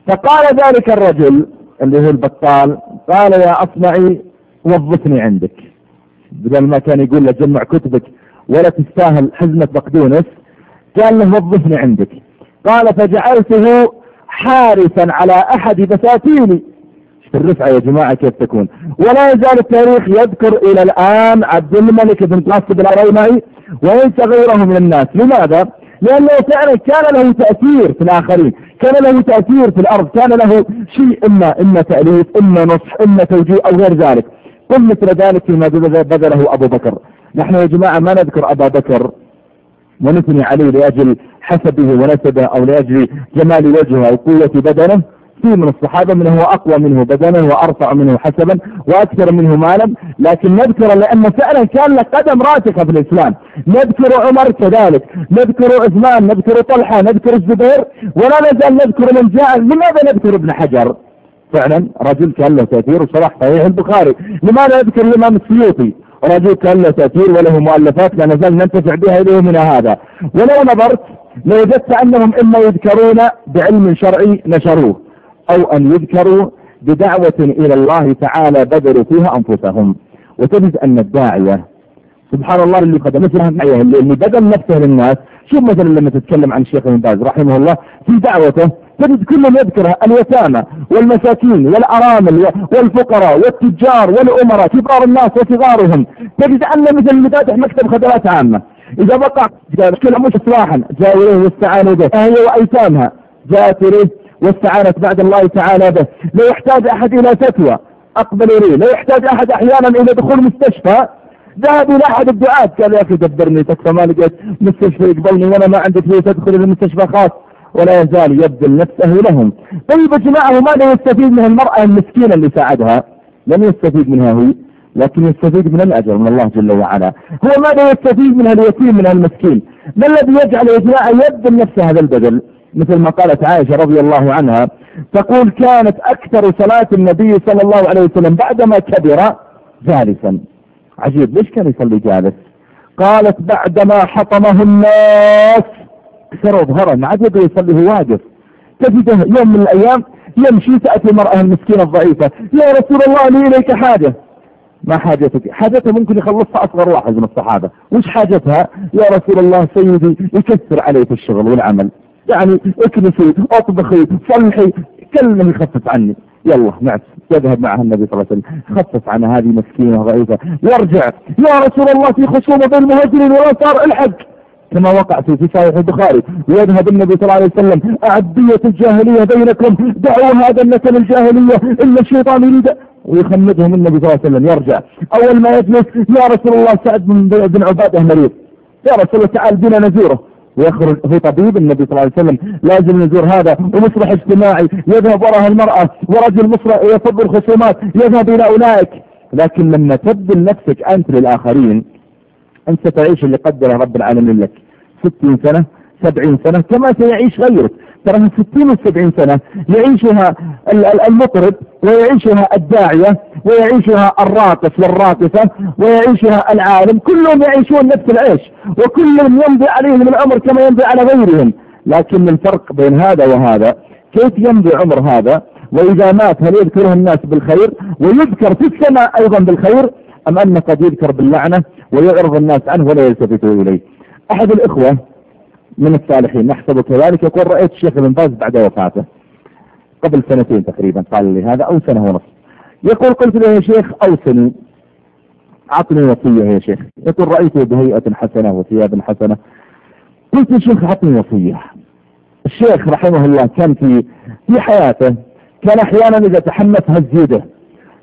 فقال ذلك الرجل اللي هو البطال قال يا أصمعي وظفني عندك. بدل ما كان يقول له جمع كتبك ولا تستاهل حزمة بقدونس قال له وظفني عندك. قال فجعلته حارسا على أحد بساتيني. الرفعة يا جماعة؟ كيف تكون؟ ولا يزال التاريخ يذكر إلى الآن عبد الملك بن قاسب الأريمعي وينسى غيره من الناس. لماذا؟ لأنه فعلا كان له تأثير في الآخرين. كان له تأثير في الأرض. كان له شيء إما إما تأليف إما نصح إما توجيه أو غير ذلك. قل مثل ذلك فيما بذله أبو بكر. نحن يا جماعة ما نذكر أبا بكر ونثني عليه لأجل حسبه ونسبه أو لأجل جمال وجهه أو قوة بدنه. في من الصحابة من هو أقوى منه بدنا وأرفع منه حسبا وأكثر منه مالا. لكن نذكر لأن فعلا كان له قدم راسخة في الإسلام. نذكر عمر كذلك نذكر عثمان نذكر طلحة نذكر الزبير ولا نزال نذكر من جاء لماذا نذكر ابن حجر. فعلا رجل كان له تأثير وصلاح صحيح البخاري. لماذا نذكر الإمام السيوطي؟ رجل كان له تأثير وله مؤلفات لا نزال ننتفع بها إليه من هذا. ولو نظرت لوجدت أنهم إما يذكرون بعلم شرعي نشروه أو أن يذكروا بدعوة إلى الله تعالى بذلوا فيها أنفسهم. وتجد أن الداعية سبحان الله اللي قد مثل اللي بذل نفسه للناس. شوف مثلا لما تتكلم عن الشيخ ابن باز رحمه الله في دعوته تجد كل من يذكر اليتامى والمساكين والأرامل والفقراء والتجار والأمراء كبار الناس وصغارهم. تجد أن مثل اللي فاتح مكتب خدمات عامة. إذا بقع كل مش إصلاحا جاء إليه واستعانوا به. هي وأيتامها. جاءت إليه واستعانت بعد الله تعالى به. لا يحتاج أحد إلى فتوى. أقبل إليه. لا يحتاج أحد أحيانا إلى دخول مستشفى. ذهب إلى أحد الدعاة. قال يا أخي دبرني تكفى ما لقيت مستشفى يقبلني وأنا ما عندي فلوس أدخل إلى مستشفى خاص. ولا يزال يبذل نفسه لهم. طيب يا جماعة ماذا يستفيد من المرأة المسكينة اللي ساعدها؟ لم يستفيد منها هو لكن يستفيد من الأجر من الله جل وعلا. هو ماذا يستفيد من اليتيم من المسكين؟ ما الذي يجعل يا جماعة يبذل نفسه هذا البذل؟ مثل ما قالت عائشة رضي الله عنها تقول كانت أكثر صلاة النبي صلى الله عليه وسلم بعدما كبر جالسا. عجيب ليش كان يصلي جالس؟ قالت بعدما حطمه الناس كسروا ظهره ما عاد يقدر يصلي هو واقف. تجده يوم من الأيام يمشي تأتي المرأة المسكينة الضعيفة يا رسول الله لي إليك حاجة. ما حاجتك؟ حاجتها ممكن يخلصها أصغر واحد من الصحابة. وش حاجتها؟ يا رسول الله سيدي يكثر علي في الشغل والعمل. يعني اكنسي اطبخي صلحي كلمه يخفف عني. يلا نعم يذهب معها النبي صلى الله عليه وسلم. خفف عن هذه مسكينة ضعيفة. يرجع يا رسول الله في خصومة بين المهاجرين والأنصار الحق. كما وقع في صحيح البخاري ويذهب النبي صلى الله عليه وسلم أعدية الجاهلية بينكم دعوا هذا النسل الجاهلية إن الشيطان يريد ويخمدهم النبي صلى الله عليه وسلم يرجع. أول ما يجلس يا رسول الله سعد بن عبادة مريض. يا رسول الله تعال بنا نزوره. ويخرج هو طبيب النبي صلى الله عليه وسلم لازم يزور هذا ومصلح اجتماعي يذهب وراء المرأة ورجل مصلح يفض الخصومات يذهب إلى أولئك. لكن لما تبذل نفسك أنت للآخرين أنت ستعيش اللي قدره رب العالمين لك. ستين سنة سبعين سنة كما سيعيش غيرك. ترى من ستين وسبعين سنة يعيشها المطرب ويعيشها الداعية ويعيشها الراقص والراقصة ويعيشها العالم. كلهم يعيشون نفس العيش وكلهم يمضي عليهم العمر كما يمضي على غيرهم. لكن الفرق بين هذا وهذا كيف يمضي عمر هذا؟ وإذا مات هل يذكره الناس بالخير؟ ويذكر في السماء أيضا بالخير؟ أم أنه قد يذكر باللعنة؟ ويعرض الناس عنه ولا يلتفتوا إليه. أحد الإخوة من الصالحين نحسبه كذلك يقول رأيت الشيخ ابن باز بعد وفاته قبل سنتين تقريبا قال لي هذا أو سنة ونصف. يقول قلت له يا شيخ أوصني. أعطني وصية يا شيخ. يقول رأيته بهيئة حسنة وثياب حسنة. قلت يا شيخ أعطني وصية. الشيخ رحمه الله كان في في حياته كان أحيانا إذا تحمس هز يده.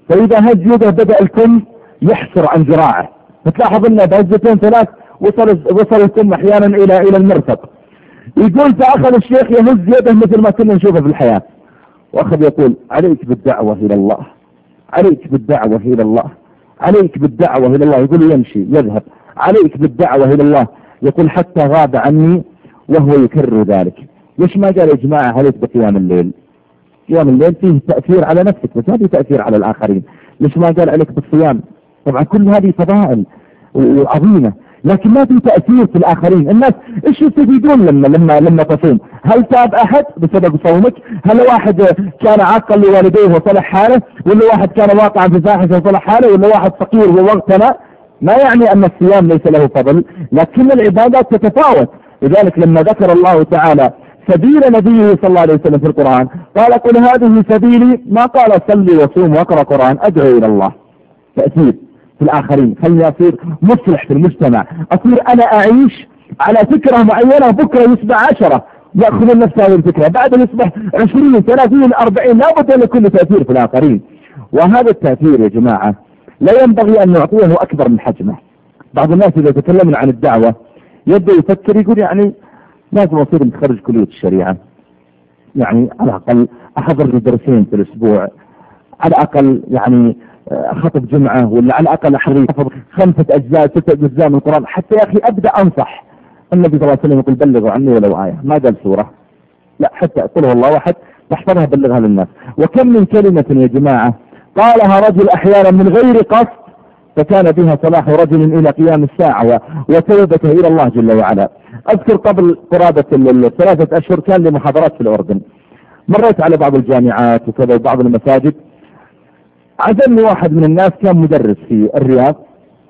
فإذا هز يده بدأ الكم يحسر عن ذراعه فتلاحظ انه بهزتين ثلاث وصل وصل الكم أحيانا إلى إلى المرفق يقول فأخذ الشيخ يهز يده مثل ما كنا نشوفه في الحياة. وأخذ يقول عليك بالدعوة إلى الله. عليك بالدعوة إلى الله. عليك بالدعوة إلى الله. يقول يمشي يذهب. عليك بالدعوة إلى الله. يقول حتى غاب عني وهو يكرر ذلك. ليش ما قال يا جماعة عليك بقيام الليل؟ قيام الليل فيه تأثير على نفسك بس ما فيه تأثير على الآخرين. ليش ما قال عليك بالصيام؟ طبعا كل هذه فضائل. وعظيمة لكن ما في تأثير في الآخرين. الناس إيش يستفيدون لما لما لما تصوم؟ هل تاب أحد بسبب صومك؟ هل واحد كان عاقا لوالديه وصلح حاله؟ ولا واحد كان واقعا في فاحشة وصلح حاله؟ ولا واحد فقير ووغتنى ما يعني أن الصيام ليس له فضل لكن العبادات تتفاوت. لذلك لما ذكر الله تعالى سبيل نبيه صلى الله عليه وسلم في القرآن قال قل هذه سبيلي ما قال صلي وصوم واقرأ قرآن أدعو إلى الله. تأثير. في الآخرين. خلني أصير مصلح في المجتمع. أصير أنا أعيش على فكرة معينة بكرة يصبح عشرة. يأخذون نفس هذه الفكرة. بعد يصبح عشرين ثلاثين أربعين لابد أن يكون تأثير في الآخرين. وهذا التأثير يا جماعة لا ينبغي أن نعطيه أكبر من حجمه. بعض الناس إذا تكلمنا عن الدعوة يبدأ يفكر يقول يعني لازم أصير متخرج كلية الشريعة. يعني على الأقل أحضر لي درسين في الأسبوع. على الأقل يعني أخطب جمعة ولا على الأقل أحضر خمسة أجزاء ستة أجزاء من القرآن. حتى يا أخي أبدأ أنصح. النبي صلى الله عليه وسلم يقول بلغوا عني ولو آية. ما قال سورة. لا حتى قل الله واحد تحفظها بلغها للناس. وكم من كلمة يا جماعة؟ قالها رجل أحيانا من غير قصد فكان بها صلاح رجل إلى قيام الساعة وتوبته إلى الله جل وعلا. أذكر قبل قرابة الثلاثة أشهر كان لي محاضرات في الأردن. مريت على بعض الجامعات وكذا وبعض المساجد. عزمني واحد من الناس كان مدرس في الرياض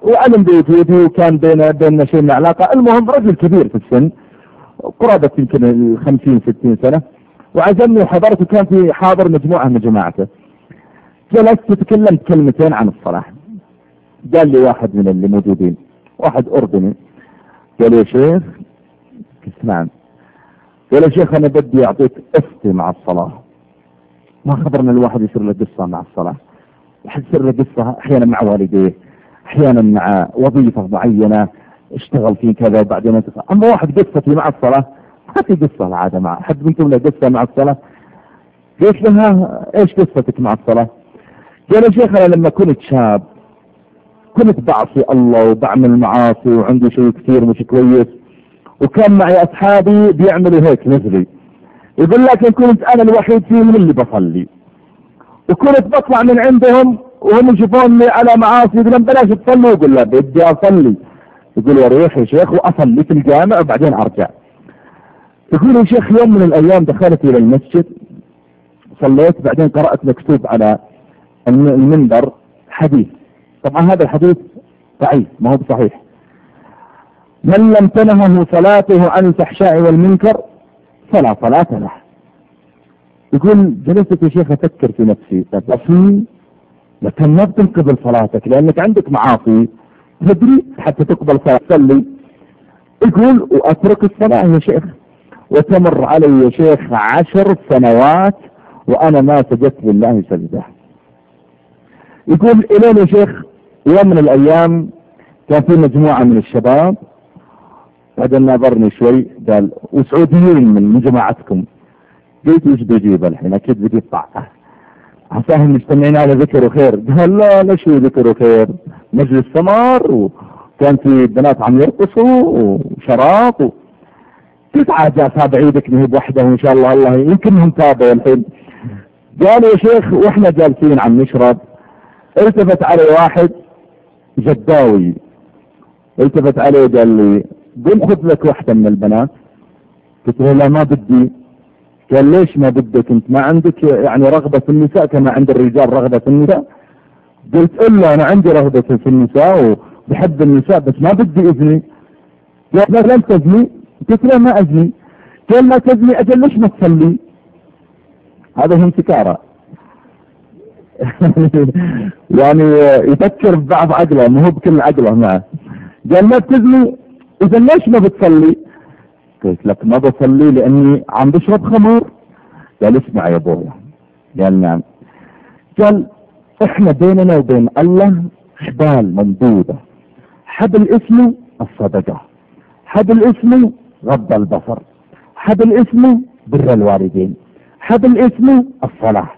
وعلم بوجودي وكان بين بيننا شيء من علاقة المهم رجل كبير في السن قرابة يمكن الخمسين ستين سنة. وعزمني وحضرت وكان في حاضر مجموعة من جماعته. جلست تكلمت كلمتين عن الصلاة قال لي واحد من اللي موجودين واحد أردني. قال يا شيخ اسمعني قال يا شيخ أنا بدي أعطيك أفتي مع الصلاة ما خبرنا الواحد يصير له قصة مع الصلاة له قصة أحيانا مع والديه أحيانا مع وظيفة معينة اشتغل في كذا وبعدين انتقل أما واحد قصتي مع الصلاة ما في قصة العادة مع حد منكم له قصة مع الصلاة؟ قلت لها إيش قصتك مع الصلاة؟ قال يا شيخ أنا لما كنت شاب كنت بعصي الله وبعمل معاصي وعندي شيء كثير مش كويس وكان معي أصحابي بيعملوا هيك مثلي. يقول لكن كنت أنا الوحيد فيهم اللي بصلي. وكنت بطلع من عندهم وهم يشوفوني على معاصي يقولون بلاش تصلي يقول لا بدي أصلي. يقول يا ريح يا شيخ وأصلي في الجامع وبعدين أرجع. يقول يا شيخ يوم من الأيام دخلت إلى المسجد صليت بعدين قرأت مكتوب على المنبر حديث. طبعا هذا الحديث ضعيف ما هو بصحيح. من لم تنهه صلاته عن الفحشاء والمنكر فلا صلاة له. يقول جلست يا شيخ أفكر في نفسي. اصلي لكن ما بتنقبل صلاتك لأنك عندك معاصي. تدري حتى تقبل صلاة. تصلي يقول وأترك الصلاة يا شيخ. وتمر علي يا شيخ عشر سنوات وأنا ما سجدت لله سجدة. يقول إلين يا شيخ يوم من الأيام كان في مجموعة من الشباب. بعدين ناظرني شوي قال وسعوديين من جماعتكم. قلت وش بيجيب الحين؟ أكيد بيجيب طاعة عساهم مجتمعين على ذكر وخير. قال لا لا شو ذكر وخير؟ مجلس سمار وكان في بنات عم يرقصوا وشراط و... تسعة جاء بعيدك نهب وحده وان شاء الله. الله يمكنهم تابعوا الحين. قال يا شيخ وإحنا جالسين عم نشرب. التفت علي واحد جداوي. التفت عليه قال لي قل خذ لك واحدة من البنات. قلت له لا ما بدي. قال ليش ما بدك انت؟ ما عندك يعني رغبة في النساء كما عند الرجال رغبة في النساء. قلت الا أنا عندي رغبة في النساء وبحب النساء بس ما بدي إذني. قال لن تزني. قلت له ما أزني. قال ما تزني أجل ليش ما تصلي؟ هذا هو انتكاره. يعني يفكر ببعض عقله مو بكل عقله معه. قال ما بتزني إذا ليش ما بتصلي؟ قلت لك ما بصلي لأني عم بشرب خمر. قال اسمع يا ابويا قال نعم. قال إحنا بيننا وبين الله حبال ممدودة حبل اسمه الصدقة. حبل اسمه غض البصر. حبل اسمه بر الوالدين. حبل اسمه الصلاة.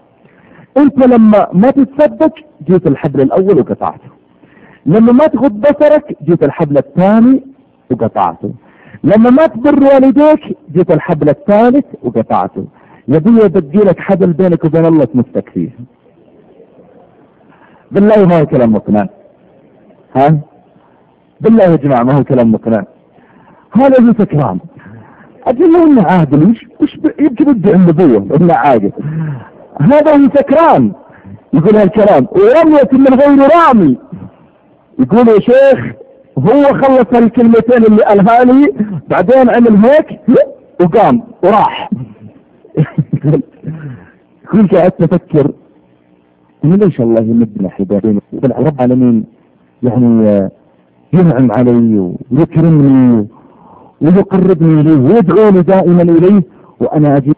انت لما ما تتصدق جيت الحبل الأول وقطعته. لما ما تغض بصرك جيت الحبل الثاني وقطعته. لما ما تبر والديك جيت الحبل الثالث وقطعته. يبي يبدي لك حبل بينك وبين الله تمسك فيه. بالله ما هو كلام مقنع. ها؟ بالله يا جماعة ما هو كلام مقنع. هذا هو سكران أجل إنه عادل وش, وش يبكي بدي النبوة إنه عادل هذا هو سكران. يقول هالكلام. ورمية من غير رامي. يقول يا شيخ هو خلص الكلمتين اللي قالها لي بعدين عمل هيك وقام وراح. يقول قعدت أفكر إنه ليش الله يمدنا حبابين رب العالمين يعني ينعم علي ويكرمني ويقربني إليه ويدعوني دائما إليه وأنا أجي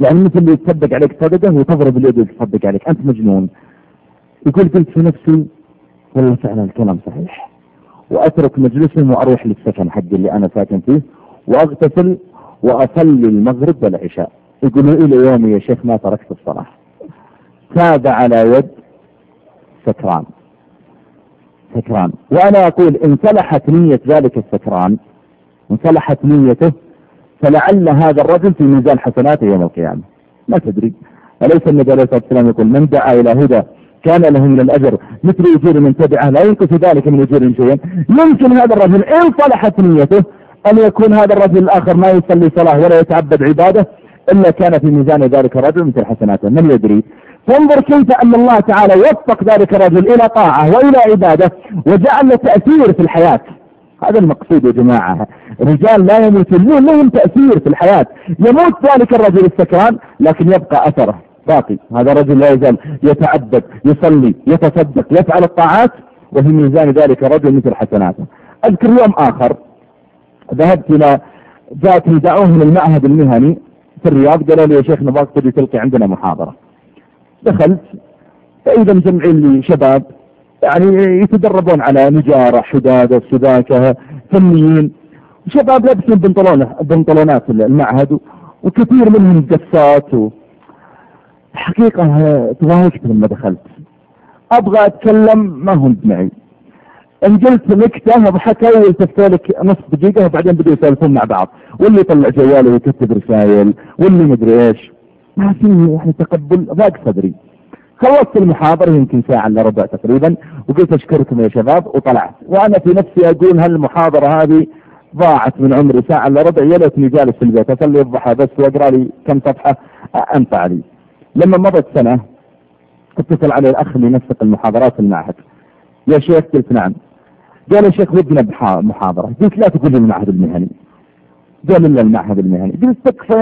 يعني مثل اللي يتصدق عليك صدقة وتضرب اليد ويتصدق عليك. أنت مجنون. يقول قلت في نفسي والله فعلا الكلام صحيح. وأترك مجلسهم وأروح للسكن حقي اللي أنا ساكن فيه وأغتسل وأصلي المغرب والعشاء. يقولوا إلى يومي يا شيخ ما تركت الصلاة. تاب على يد سكران. سكران. وأنا أقول إن صلحت نية ذلك السكران إن صلحت نيته فلعل هذا الرجل في ميزان حسناته يوم القيامة. ما تدري. أليس النبي عليه الصلاة والسلام يقول من دعا إلى هدى كان له من الأجر مثل أجور من تبعه لا ينقص ذلك من أجور شيئا يمكن هذا الرجل إن صلحت نيته أن يكون هذا الرجل الآخر ما يصلي صلاة ولا يتعبد عبادة إلا كان في ميزان ذلك الرجل مثل حسناته من يدري. فانظر كيف أن الله تعالى وفق ذلك الرجل إلى طاعة وإلى عبادة وجعل له تأثير في الحياة. هذا المقصود يا جماعة. رجال لا يموتون لهم تأثير في الحياة. يموت ذلك الرجل السكران لكن يبقى أثره. باقي. هذا الرجل لا يزال يتعبد يصلي يتصدق يفعل الطاعات وفي ميزان ذلك الرجل مثل حسناته. أذكر يوم آخر ذهبت إلى جاءتني دعوة من المعهد المهني في الرياض قالوا لي يا شيخ نبغاك تجي تلقي عندنا محاضرة. دخلت فإذا مجمعين لي شباب يعني يتدربون على نجارة حدادة سباكة فنيين. شباب لابسين بنطلونات المعهد وكثير منهم قصات. حقيقة تضايقت لما دخلت. أبغى أتكلم ما هم معي. ان قلت نكتة ضحكوا والتفتوا لك نص دقيقة وبعدين بدوا يسولفون مع بعض. واللي يطلع جواله ويكتب رسائل واللي مدري إيش. ما في يعني تقبل ضاق صدري. خلصت المحاضرة يمكن ساعة إلا ربع تقريبا وقلت أشكركم يا شباب وطلعت. وأنا في نفسي أقول هالمحاضرة هذه ضاعت من عمري ساعة إلا ربع يا ليتني جالس في البيت أصلي الضحى بس وأقرأ لي كم صفحة أنفع لي. لما مضت سنة اتصل علي الأخ اللي ينسق المحاضرات في المعهد. يا شيخ قلت نعم. قال يا شيخ ودنا بمحاضرة قلت لا تقول لي المعهد المهني. قال لنا المعهد المهني. قلت تكفى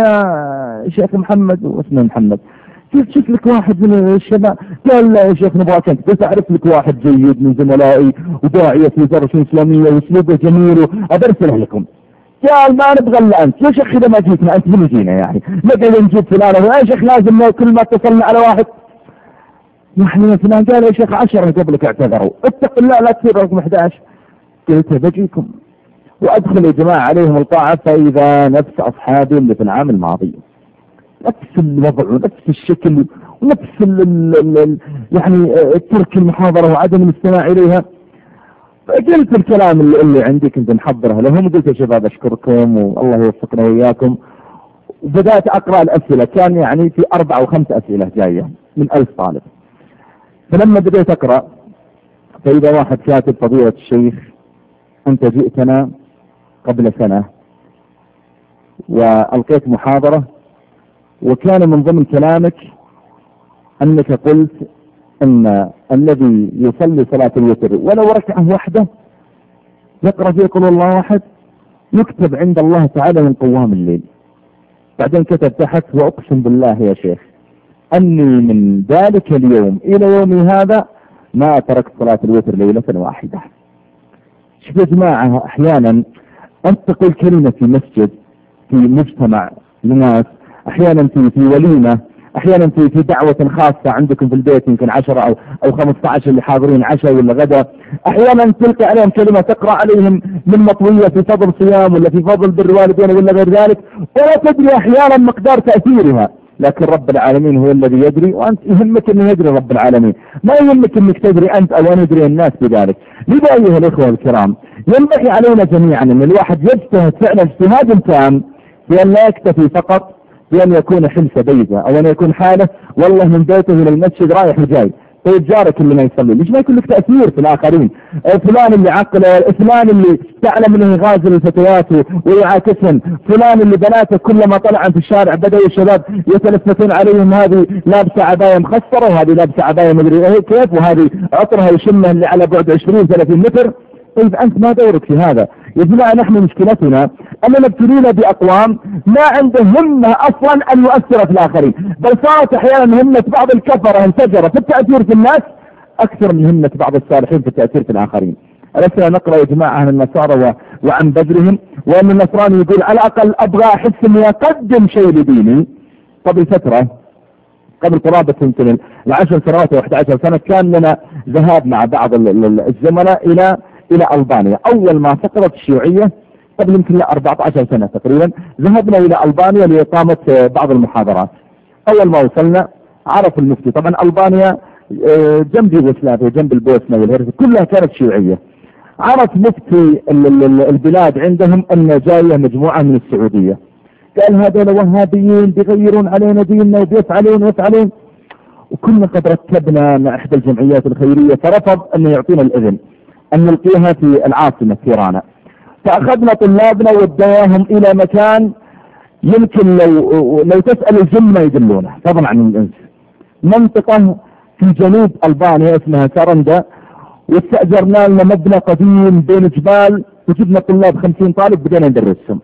يا شيخ محمد. واسمه محمد. قلت شوف لك واحد من الشباب. قال لا يا شيخ نبغاك أنت. بس أعرف لك واحد جيد من زملائي وداعية في درس إسلامية وأسلوبه جميل وأبرسله لكم. قال ما نبغى الا أنت. يا شيخ إذا ما جيتنا أنت من يجينا يعني. نقعد نجيب فلان. يا شيخ لازم كل ما اتصلنا على واحد. يعني فلان. قال يا شيخ عشرة قبلك اعتذروا. اتق الله لا تصير رقم 11 قلت بجيكم. وأدخل يا جماعة عليهم القاعة فإذا نفس أصحابي اللي في العام الماضي. نفس الوضع ونفس الشكل ونفس يعني ترك المحاضرة وعدم الاستماع إليها. قلت الكلام اللي, اللي عندي كنت محضره لهم قلت يا شباب أشكركم والله يوفقنا وإياكم. وبدأت أقرأ الأسئلة. كان يعني في أربع أو خمس أسئلة جاية من ألف طالب. فلما بديت أقرأ فإذا واحد كاتب فضيلة الشيخ أنت جئتنا قبل سنة وألقيت محاضرة وكان من ضمن كلامك أنك قلت أن الذي يصلي صلاة الوتر ولو ركعة واحدة يقرأ في قل الله واحد يكتب عند الله تعالى من قوام الليل. بعدين كتب تحت وأقسم بالله يا شيخ أني من ذلك اليوم إلى يومي هذا ما تركت صلاة الوتر ليلة واحدة. شوف يا جماعة أحيانا أنت تقول كلمة في مسجد في مجتمع لناس أحيانا في في وليمة أحيانا في في دعوة خاصة عندكم في البيت يمكن 10 أو أو 15 اللي حاضرين عشاء ولا غدا أحيانا تلقى عليهم كلمة تقرأ عليهم من مطوية في فضل صيام ولا في فضل بر والدين ولا غير ذلك ولا تدري أحيانا مقدار تأثيرها. لكن رب العالمين هو الذي يدري وأنت يهمك أنه يدري رب العالمين. ما يهمك أنك تدري أنت أو أن يدري الناس بذلك. لذا أيها الإخوة الكرام ينبغي علينا جميعا أن الواحد يجتهد فعلا اجتهاد تام بأن لا يكتفي فقط بأن يكون حلفة بيضة أو أن يكون حالة والله من بيته إلى المسجد رايح وجاي طيب جارك اللي ما يصلي ليش ما يكون لك تأثير في الآخرين؟ فلان اللي عقله فلان اللي تعلم إنه يغازل الفتيات ويعاكسهم فلان اللي بناته كلما طلع في الشارع بدأوا الشباب يتلفتون عليهم هذه لابسة عباية مخسرة وهذه لابسة عباية مدري إيه كيف وهذه عطرها يشمها اللي على بعد 20 30 متر. طيب أنت ما دورك في هذا. جماعة نحن مشكلتنا أننا ابتلينا بأقوام ما عندهم همة أصلا أن يؤثر في الآخرين. بل صارت أحيانا همة بعض الكفرة انفجرة في التأثير في الناس أكثر من همة بعض الصالحين في التأثير في الآخرين. ألسنا نقرأ يا جماعة عن النصارى وعن بدرهم؟ وأن النصراني يقول على الأقل أبغى أحس أني أقدم شيء لديني. قبل فترة قبل قرابة يمكن العشر سنوات أو 11 سنة كان لنا ذهاب مع بعض الزملاء إلى إلى ألبانيا. أول ما سقطت الشيوعية قبل يمكن 14 سنة تقريبا ذهبنا إلى ألبانيا لإقامة بعض المحاضرات. أول ما وصلنا عرف المفتي. طبعا ألبانيا آه، جنب يوغوسلافيا جنب البوسنة والهرسك كلها كانت شيوعية. عرف مفتي البلاد عندهم أن جاية مجموعة من السعودية. قال هذول وهابيين بيغيرون علينا ديننا وبيفعلون ويفعلون. وكنا قد رتبنا مع إحدى الجمعيات الخيرية فرفض أن يعطينا الإذن. أن نلقيها في العاصمة تيرانا فأخذنا طلابنا وديناهم إلى مكان يمكن لو لو تسأل الجن ما يدلونه. فضلا عن الإنس منطقة في جنوب ألبانيا اسمها سارندا واستأجرنا لنا مبنى قديم بين جبال وجبنا طلاب خمسين طالب بدينا ندرسهم.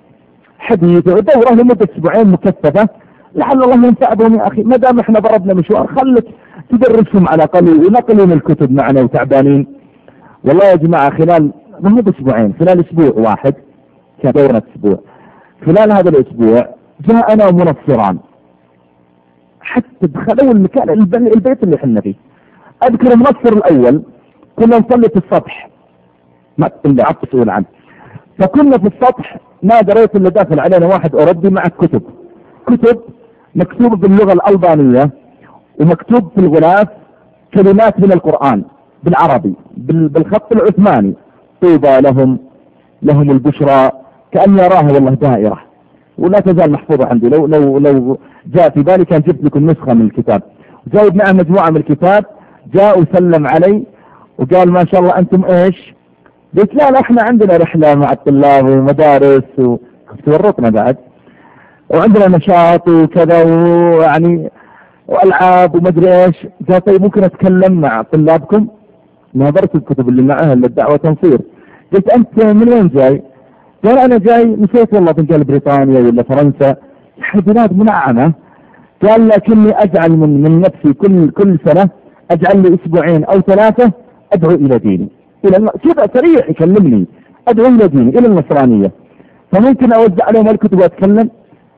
حديث ودورة لمدة أسبوعين مكثفة لعل الله ينفع بهم يا أخي. ما دام إحنا ضربنا مشوار خلك تدرسهم على الأقل ونقلين الكتب معنا وتعبانين. والله يا جماعة خلال ما هو بأسبوعين خلال أسبوع واحد كان دورة أسبوع. خلال هذا الأسبوع جاءنا منصران حتى دخلوا المكان البيت اللي إحنا فيه. أذكر المنصر الأول كنا نصلي في السطح. ما اللي عبد تسأل عنه. فكنا في السطح ما دريت إلا داخل علينا واحد أوروبي مع كتب. كتب مكتوبة باللغة الألبانية ومكتوب في الغلاف كلمات من القرآن. بالعربي بالخط العثماني. طوبى لهم لهم البشرى كأني أراها والله دائرة. ولا تزال محفوظة عندي. لو لو لو جاء في بالي كان جبت لكم نسخة من الكتاب. جايب معه مجموعة من الكتاب. جاء وسلم علي وقال ما شاء الله أنتم إيش؟ قلت لا لا إحنا عندنا رحلة مع الطلاب ومدارس وتورطنا بعد. وعندنا نشاط وكذا ويعني وألعاب ومدري إيش. قال طيب ممكن أتكلم مع طلابكم؟ ناظرت الكتب اللي معها للدعوة تنصير. قلت أنت من وين جاي؟ قال أنا جاي نسيت والله قال بريطانيا ولا فرنسا. بلاد منعمة. قال لكني أجعل من, من نفسي كل كل سنة أجعل لي أسبوعين أو ثلاثة أدعو إلى ديني. إلى كذا صريح يكلمني. أدعو إلى ديني إلى النصرانية. فممكن أوزع عليهم الكتب وأتكلم؟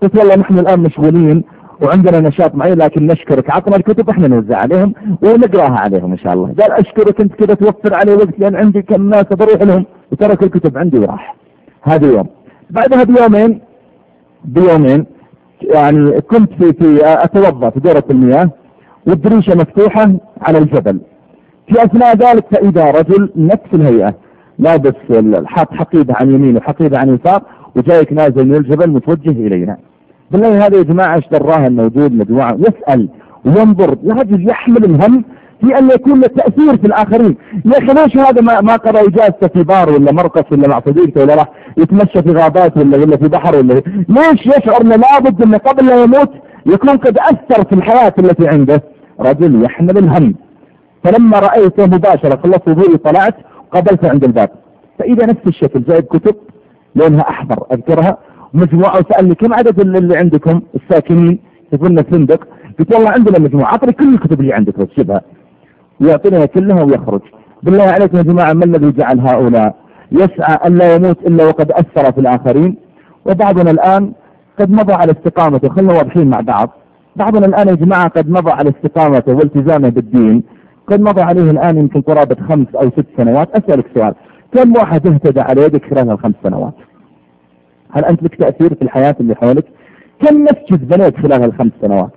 قلت والله نحن الآن مشغولين. وعندنا نشاط معين لكن نشكرك عطنا الكتب إحنا نوزع عليهم ونقراها عليهم إن شاء الله. قال أشكرك أنت كذا توفر علي وقت لأن عندي كم ناس بروح لهم وترك الكتب عندي وراح. هذا يوم. بعدها بيومين بيومين يعني كنت في في أتوضأ في دورة المياه والدريشة مفتوحة على الجبل. في أثناء ذلك فإذا رجل نفس الهيئة لابس حاط حقيبة عن يمين وحقيبة عن يسار وجايك نازل من الجبل متوجه إلينا. بالله هذا يا جماعة إيش دراها الموجود مجموعة يسأل وينظر رجل يحمل الهم في أن يكون له تأثير في الآخرين. يا أخي ليش هذا ما, ما قرأ اجازته في بار ولا مرقص ولا مع صديقته ولا راح يتمشى في غابات ولا ولا في بحر ولا ليش يشعر إنه لابد إنه قبل لا يموت يكون قد أثر في الحياة التي عنده. رجل يحمل الهم. فلما رأيته مباشرة خلصت وضوئي طلعت قابلته عند الباب. فإذا نفس الشكل جايب كتب لونها أحمر أذكرها. مجموعة وسألني كم عدد اللي عندكم الساكنين؟ يقولنا فندق. قلت والله عندنا مجموعة أعطني كل الكتب اللي عندك وتجيبها ويعطينها كلها ويخرج. بالله عليكم يا جماعة ما الذي جعل هؤلاء يسعى أن لا يموت إلا وقد أثر في الآخرين؟ وبعضنا الآن قد مضى على استقامته. خلنا واضحين مع بعض. بعضنا الآن يا جماعة قد مضى على استقامته والتزامه بالدين. قد مضى عليه الآن يمكن قرابة خمس أو ست سنوات. أسألك سؤال. كم واحد اهتدى على يدك خلال الخمس سنوات؟ هل أنت لك تأثير في الحياة اللي حولك؟ كم مسجد بنيت خلال الخمس سنوات؟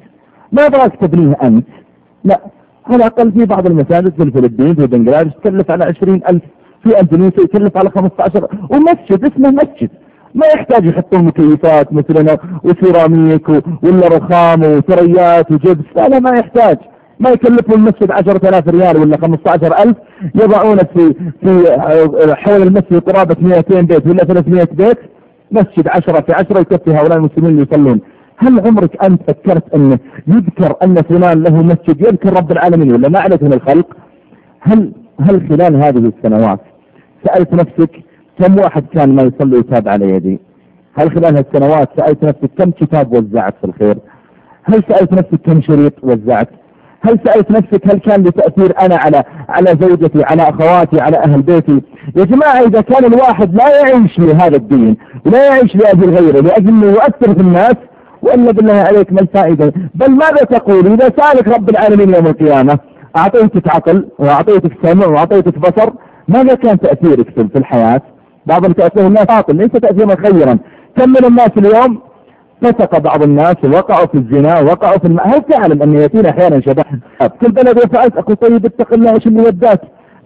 ما براك تبنيه أنت. لا. على الأقل في بعض المساجد في الفلبين في بنجلاديش تكلف على عشرين ألف. في أندونيسيا يكلف على 15 ومسجد اسمه مسجد. ما يحتاج يحطون مكيفات مثلنا وسيراميك ولا رخام وثريات وجبس. لا لا ما يحتاج. ما يكلفهم المسجد 10000 ريال ولا 15000 يضعون في في حول المسجد قرابة 200 بيت ولا 300 بيت. مسجد 10 في 10 يكفي هؤلاء المسلمين اللي يصلون. هل عمرك أنت فكرت أن يذكر أن فلان له مسجد يذكر رب العالمين ولا ما عليك من الخلق؟ هل هل خلال هذه السنوات سألت نفسك كم واحد كان ما يصلي ويتاب على يدي؟ هل خلال هالسنوات سألت نفسك كم كتاب وزعت في الخير؟ هل سألت نفسك كم شريط وزعت؟ هل سألت نفسك هل كان لي تأثير أنا على على زوجتي على أخواتي على أهل بيتي؟ يا جماعة إذا كان الواحد لا يعيش لهذا الدين ولا يعيش لأجل غيره لأجل أنه يؤثر في الناس وإلا بالله عليك ما الفائدة؟ بل ماذا تقول؟ إذا سألك رب العالمين يوم القيامة أعطيتك عقل وأعطيتك سمع وأعطيتك بصر ماذا كان تأثيرك في الحياة؟ بعض التأثير الناس باطل ليس تأثيرا خيرا. كم من الناس اليوم فسق بعض الناس وقعوا في الزنا وقعوا في الماء هل تعلم أن يأتينا أحيانا شباب كل بلد وفعلت أقول طيب اتق الله إيش اللي وداك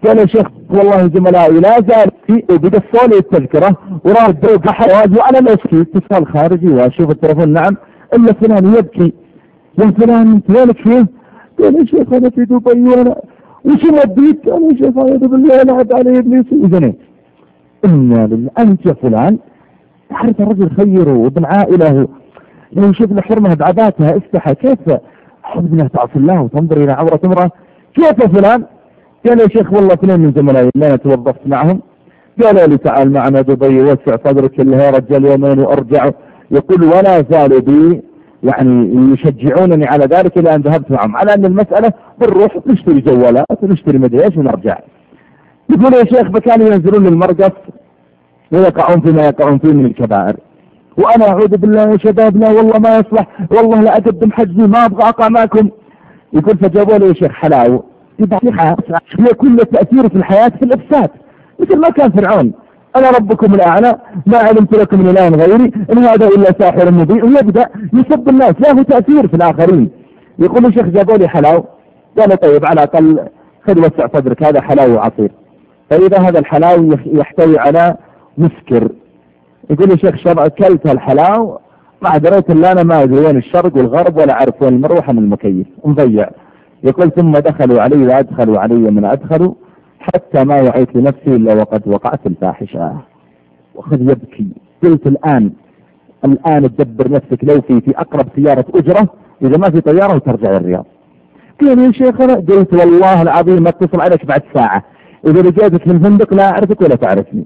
قال يا شيخ والله زملائي لا زال في بدفوا لي التذكرة وراح الدوق حواج وأنا لا أشكي اتصال خارجي وأشوف التلفون. نعم إلا فلان يبكي. يا فلان أنت وينك فيه؟ قال يا شيخ أنا في دبي وأنا وش مديك؟ قال يا شيخ أعوذ بالله لعب علي إبليس وزنيت إنا لله أنت يا فلان تعرف الرجل خيره وابن عائلة لو شوف حرمة بعباتها استحى كيف حب انها تعصي الله وتنظر إلى عورة امرأة؟ كيف فلان؟ قال يا شيخ والله اثنين من زملائي اللي أنا توظفت معهم. قالوا لي تعال معنا دبي وسع صدرك اللي هي رجال يومين وارجع يقول ولا زالوا بي يعني يشجعونني على ذلك إلى أن ذهبت معهم على أن المسألة بنروح نشتري جوالات ونشتري مدري إيش ونرجع. يقول يا شيخ بكانوا ينزلون المرقص ويقعون فيما يقعون فيه من الكبائر. وأنا أعوذ بالله يا شبابنا والله ما يصلح والله لا اقدم حجزي ما أبغى أقع معكم. يقول فجابوا لي يا شيخ حلاو هي كل تأثير في الحياة في الأفساد. مثل ما كان فرعون. أنا ربكم الأعلى ما علمت لكم من إله غيري إن هذا إلا ساحر مبين. ويبدأ يسب الناس له تأثير في الآخرين. يقول الشيخ جابوا لي حلاو قال طيب على الأقل خذ وسع صدرك هذا حلاو وعصير فإذا هذا الحلاو يحتوي على مسكر. يقول لي شيخ شرع أكلت الحلاو ما دريت إلا أنا ما أدري وين الشرق والغرب ولا أعرف وين المروحه من المكيف. مضيع. يقول ثم دخلوا علي وأدخلوا علي من أدخلوا حتى ما وعيت لنفسي إلا وقد وقعت الفاحشة. وخذ يبكي. قلت الآن الآن تدبر نفسك لو في في أقرب سيارة أجرة إذا ما في طيارة وترجع الرياض قال يا شيخ أنا قلت والله العظيم ما اتصل عليك بعد ساعة. إذا لقيتك في الفندق لا أعرفك ولا تعرفني.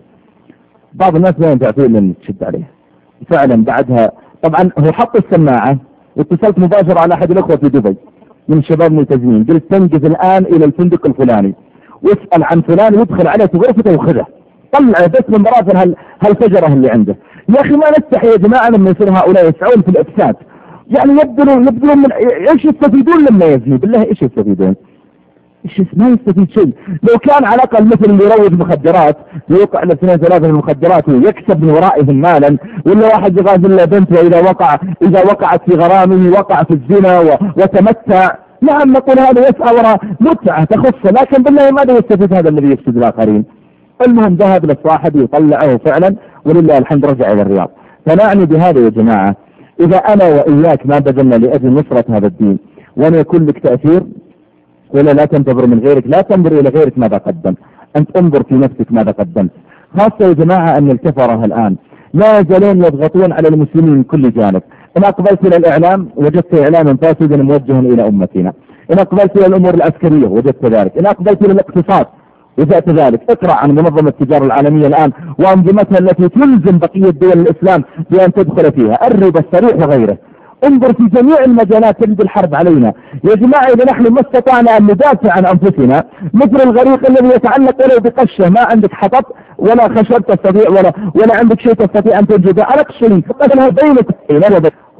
بعض الناس ما ينفع من تشد عليه. فعلا بعدها طبعا هو حط السماعة واتصلت مباشرة على أحد الأخوة في دبي من الشباب الملتزمين قلت تنقذ الآن إلى الفندق الفلاني. واسأل عن فلان وادخل عليه في غرفته وخذه. طلع بس من مرافل هالفجرة اللي عنده. يا أخي ما نستحي يا جماعة لما يصير هؤلاء يسعون في الإفساد. يعني يبذلون يبذلون من إيش يستفيدون لما يزني بالله إيش يستفيدون؟ ما يستفيد شيء. لو كان على الأقل مثل اللي يروج مخدرات يوقع له اثنين ثلاثة من المخدرات ويكسب من ورائهم مالا ولا واحد يغازل بنته إذا وقع إذا وقعت في غرامه وقع في الزنا وتمتع. نعم نقول هذا يسعى وراء متعة تخصه لكن بالله ماذا يستفيد هذا الذي يفسد الآخرين. المهم ذهب للصاحب يطلعه فعلا ولله الحمد رجع إلى الرياض. فنعني بهذا يا جماعة إذا أنا وإياك ما بذلنا لأجل نصرة هذا الدين وأن يكون لك تأثير ولا لا تنتظر من غيرك لا تنظر إلى غيرك ماذا قدم أنت انظر في نفسك ماذا قدمت. خاصة يا جماعة أن الكفرة الآن لا يزالون يضغطون على المسلمين من كل جانب. إن أقبلت إلى الإعلام وجدت إعلاما فاسدا موجها إلى أمتنا. إن أقبلت إلى الأمور العسكرية وجدت ذلك. إن أقبلت إلى الاقتصاد وجدت ذلك. اقرأ عن منظمة التجارة العالمية الآن وأنظمتها التي تلزم بقية دول الإسلام بأن تدخل فيها. الربا الصريح وغيره. انظر في جميع المجالات تجد الحرب علينا. يا جماعة إذا نحن ما استطعنا أن ندافع عن أنفسنا مثل الغريق الذي يتعلق ولو بقشة ما عندك حطب ولا خشب تستطيع ولا ولا عندك شيء تستطيع أن تنجده أرقشني فقدها بينك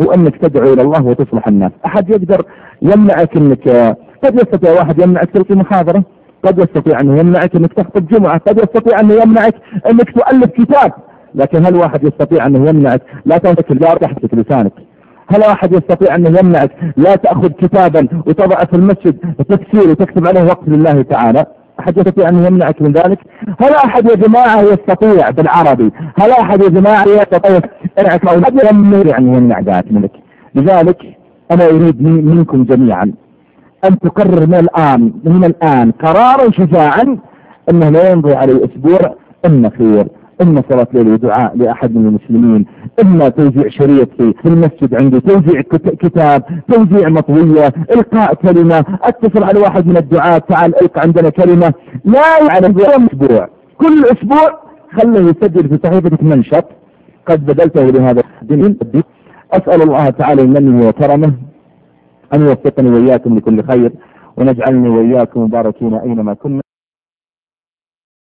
هو أنك تدعو إلى الله وتصلح الناس. أحد يقدر يمنعك أنك قد يستطيع واحد يمنعك تلقي محاضرة قد يستطيع أنه يمنعك أنك تخطب جمعة قد يستطيع أنه يمنعك أنك تؤلف كتاب لكن هل واحد يستطيع أنه يمنعك؟ لا تمسك الجار تحت لسانك. هل أحد يستطيع أن يمنعك لا تأخذ كتابا وتضع في المسجد تفسير وتكتب عليه وقت لله تعالى؟ أحد يستطيع أن يمنعك من ذلك؟ هل أحد يا جماعة يستطيع بالعربي؟ هل أحد يا جماعة يستطيع يمنعك أو يمنع أن يمنع ذلك منك. لذلك أنا أريد منكم جميعا أن تقرر من الآن من الآن قرارا شجاعا أنه لا يمضي عليه أسبوع إما خير إما صلاة ليل ودعاء لأحد من المسلمين إما توزيع شريط في المسجد عندي توزيع كتاب توزيع مطوية إلقاء كلمة أتصل على واحد من الدعاة تعال إلقى عندنا كلمة. لا يعني أسبوع. كل أسبوع خله يسجل في صحيفتك منشط. قد بدلته لهذا الدين. أسأل الله تعالى منه وكرمه أن يوفقني وإياكم لكل خير ونجعلني وإياكم مباركين أينما كنا.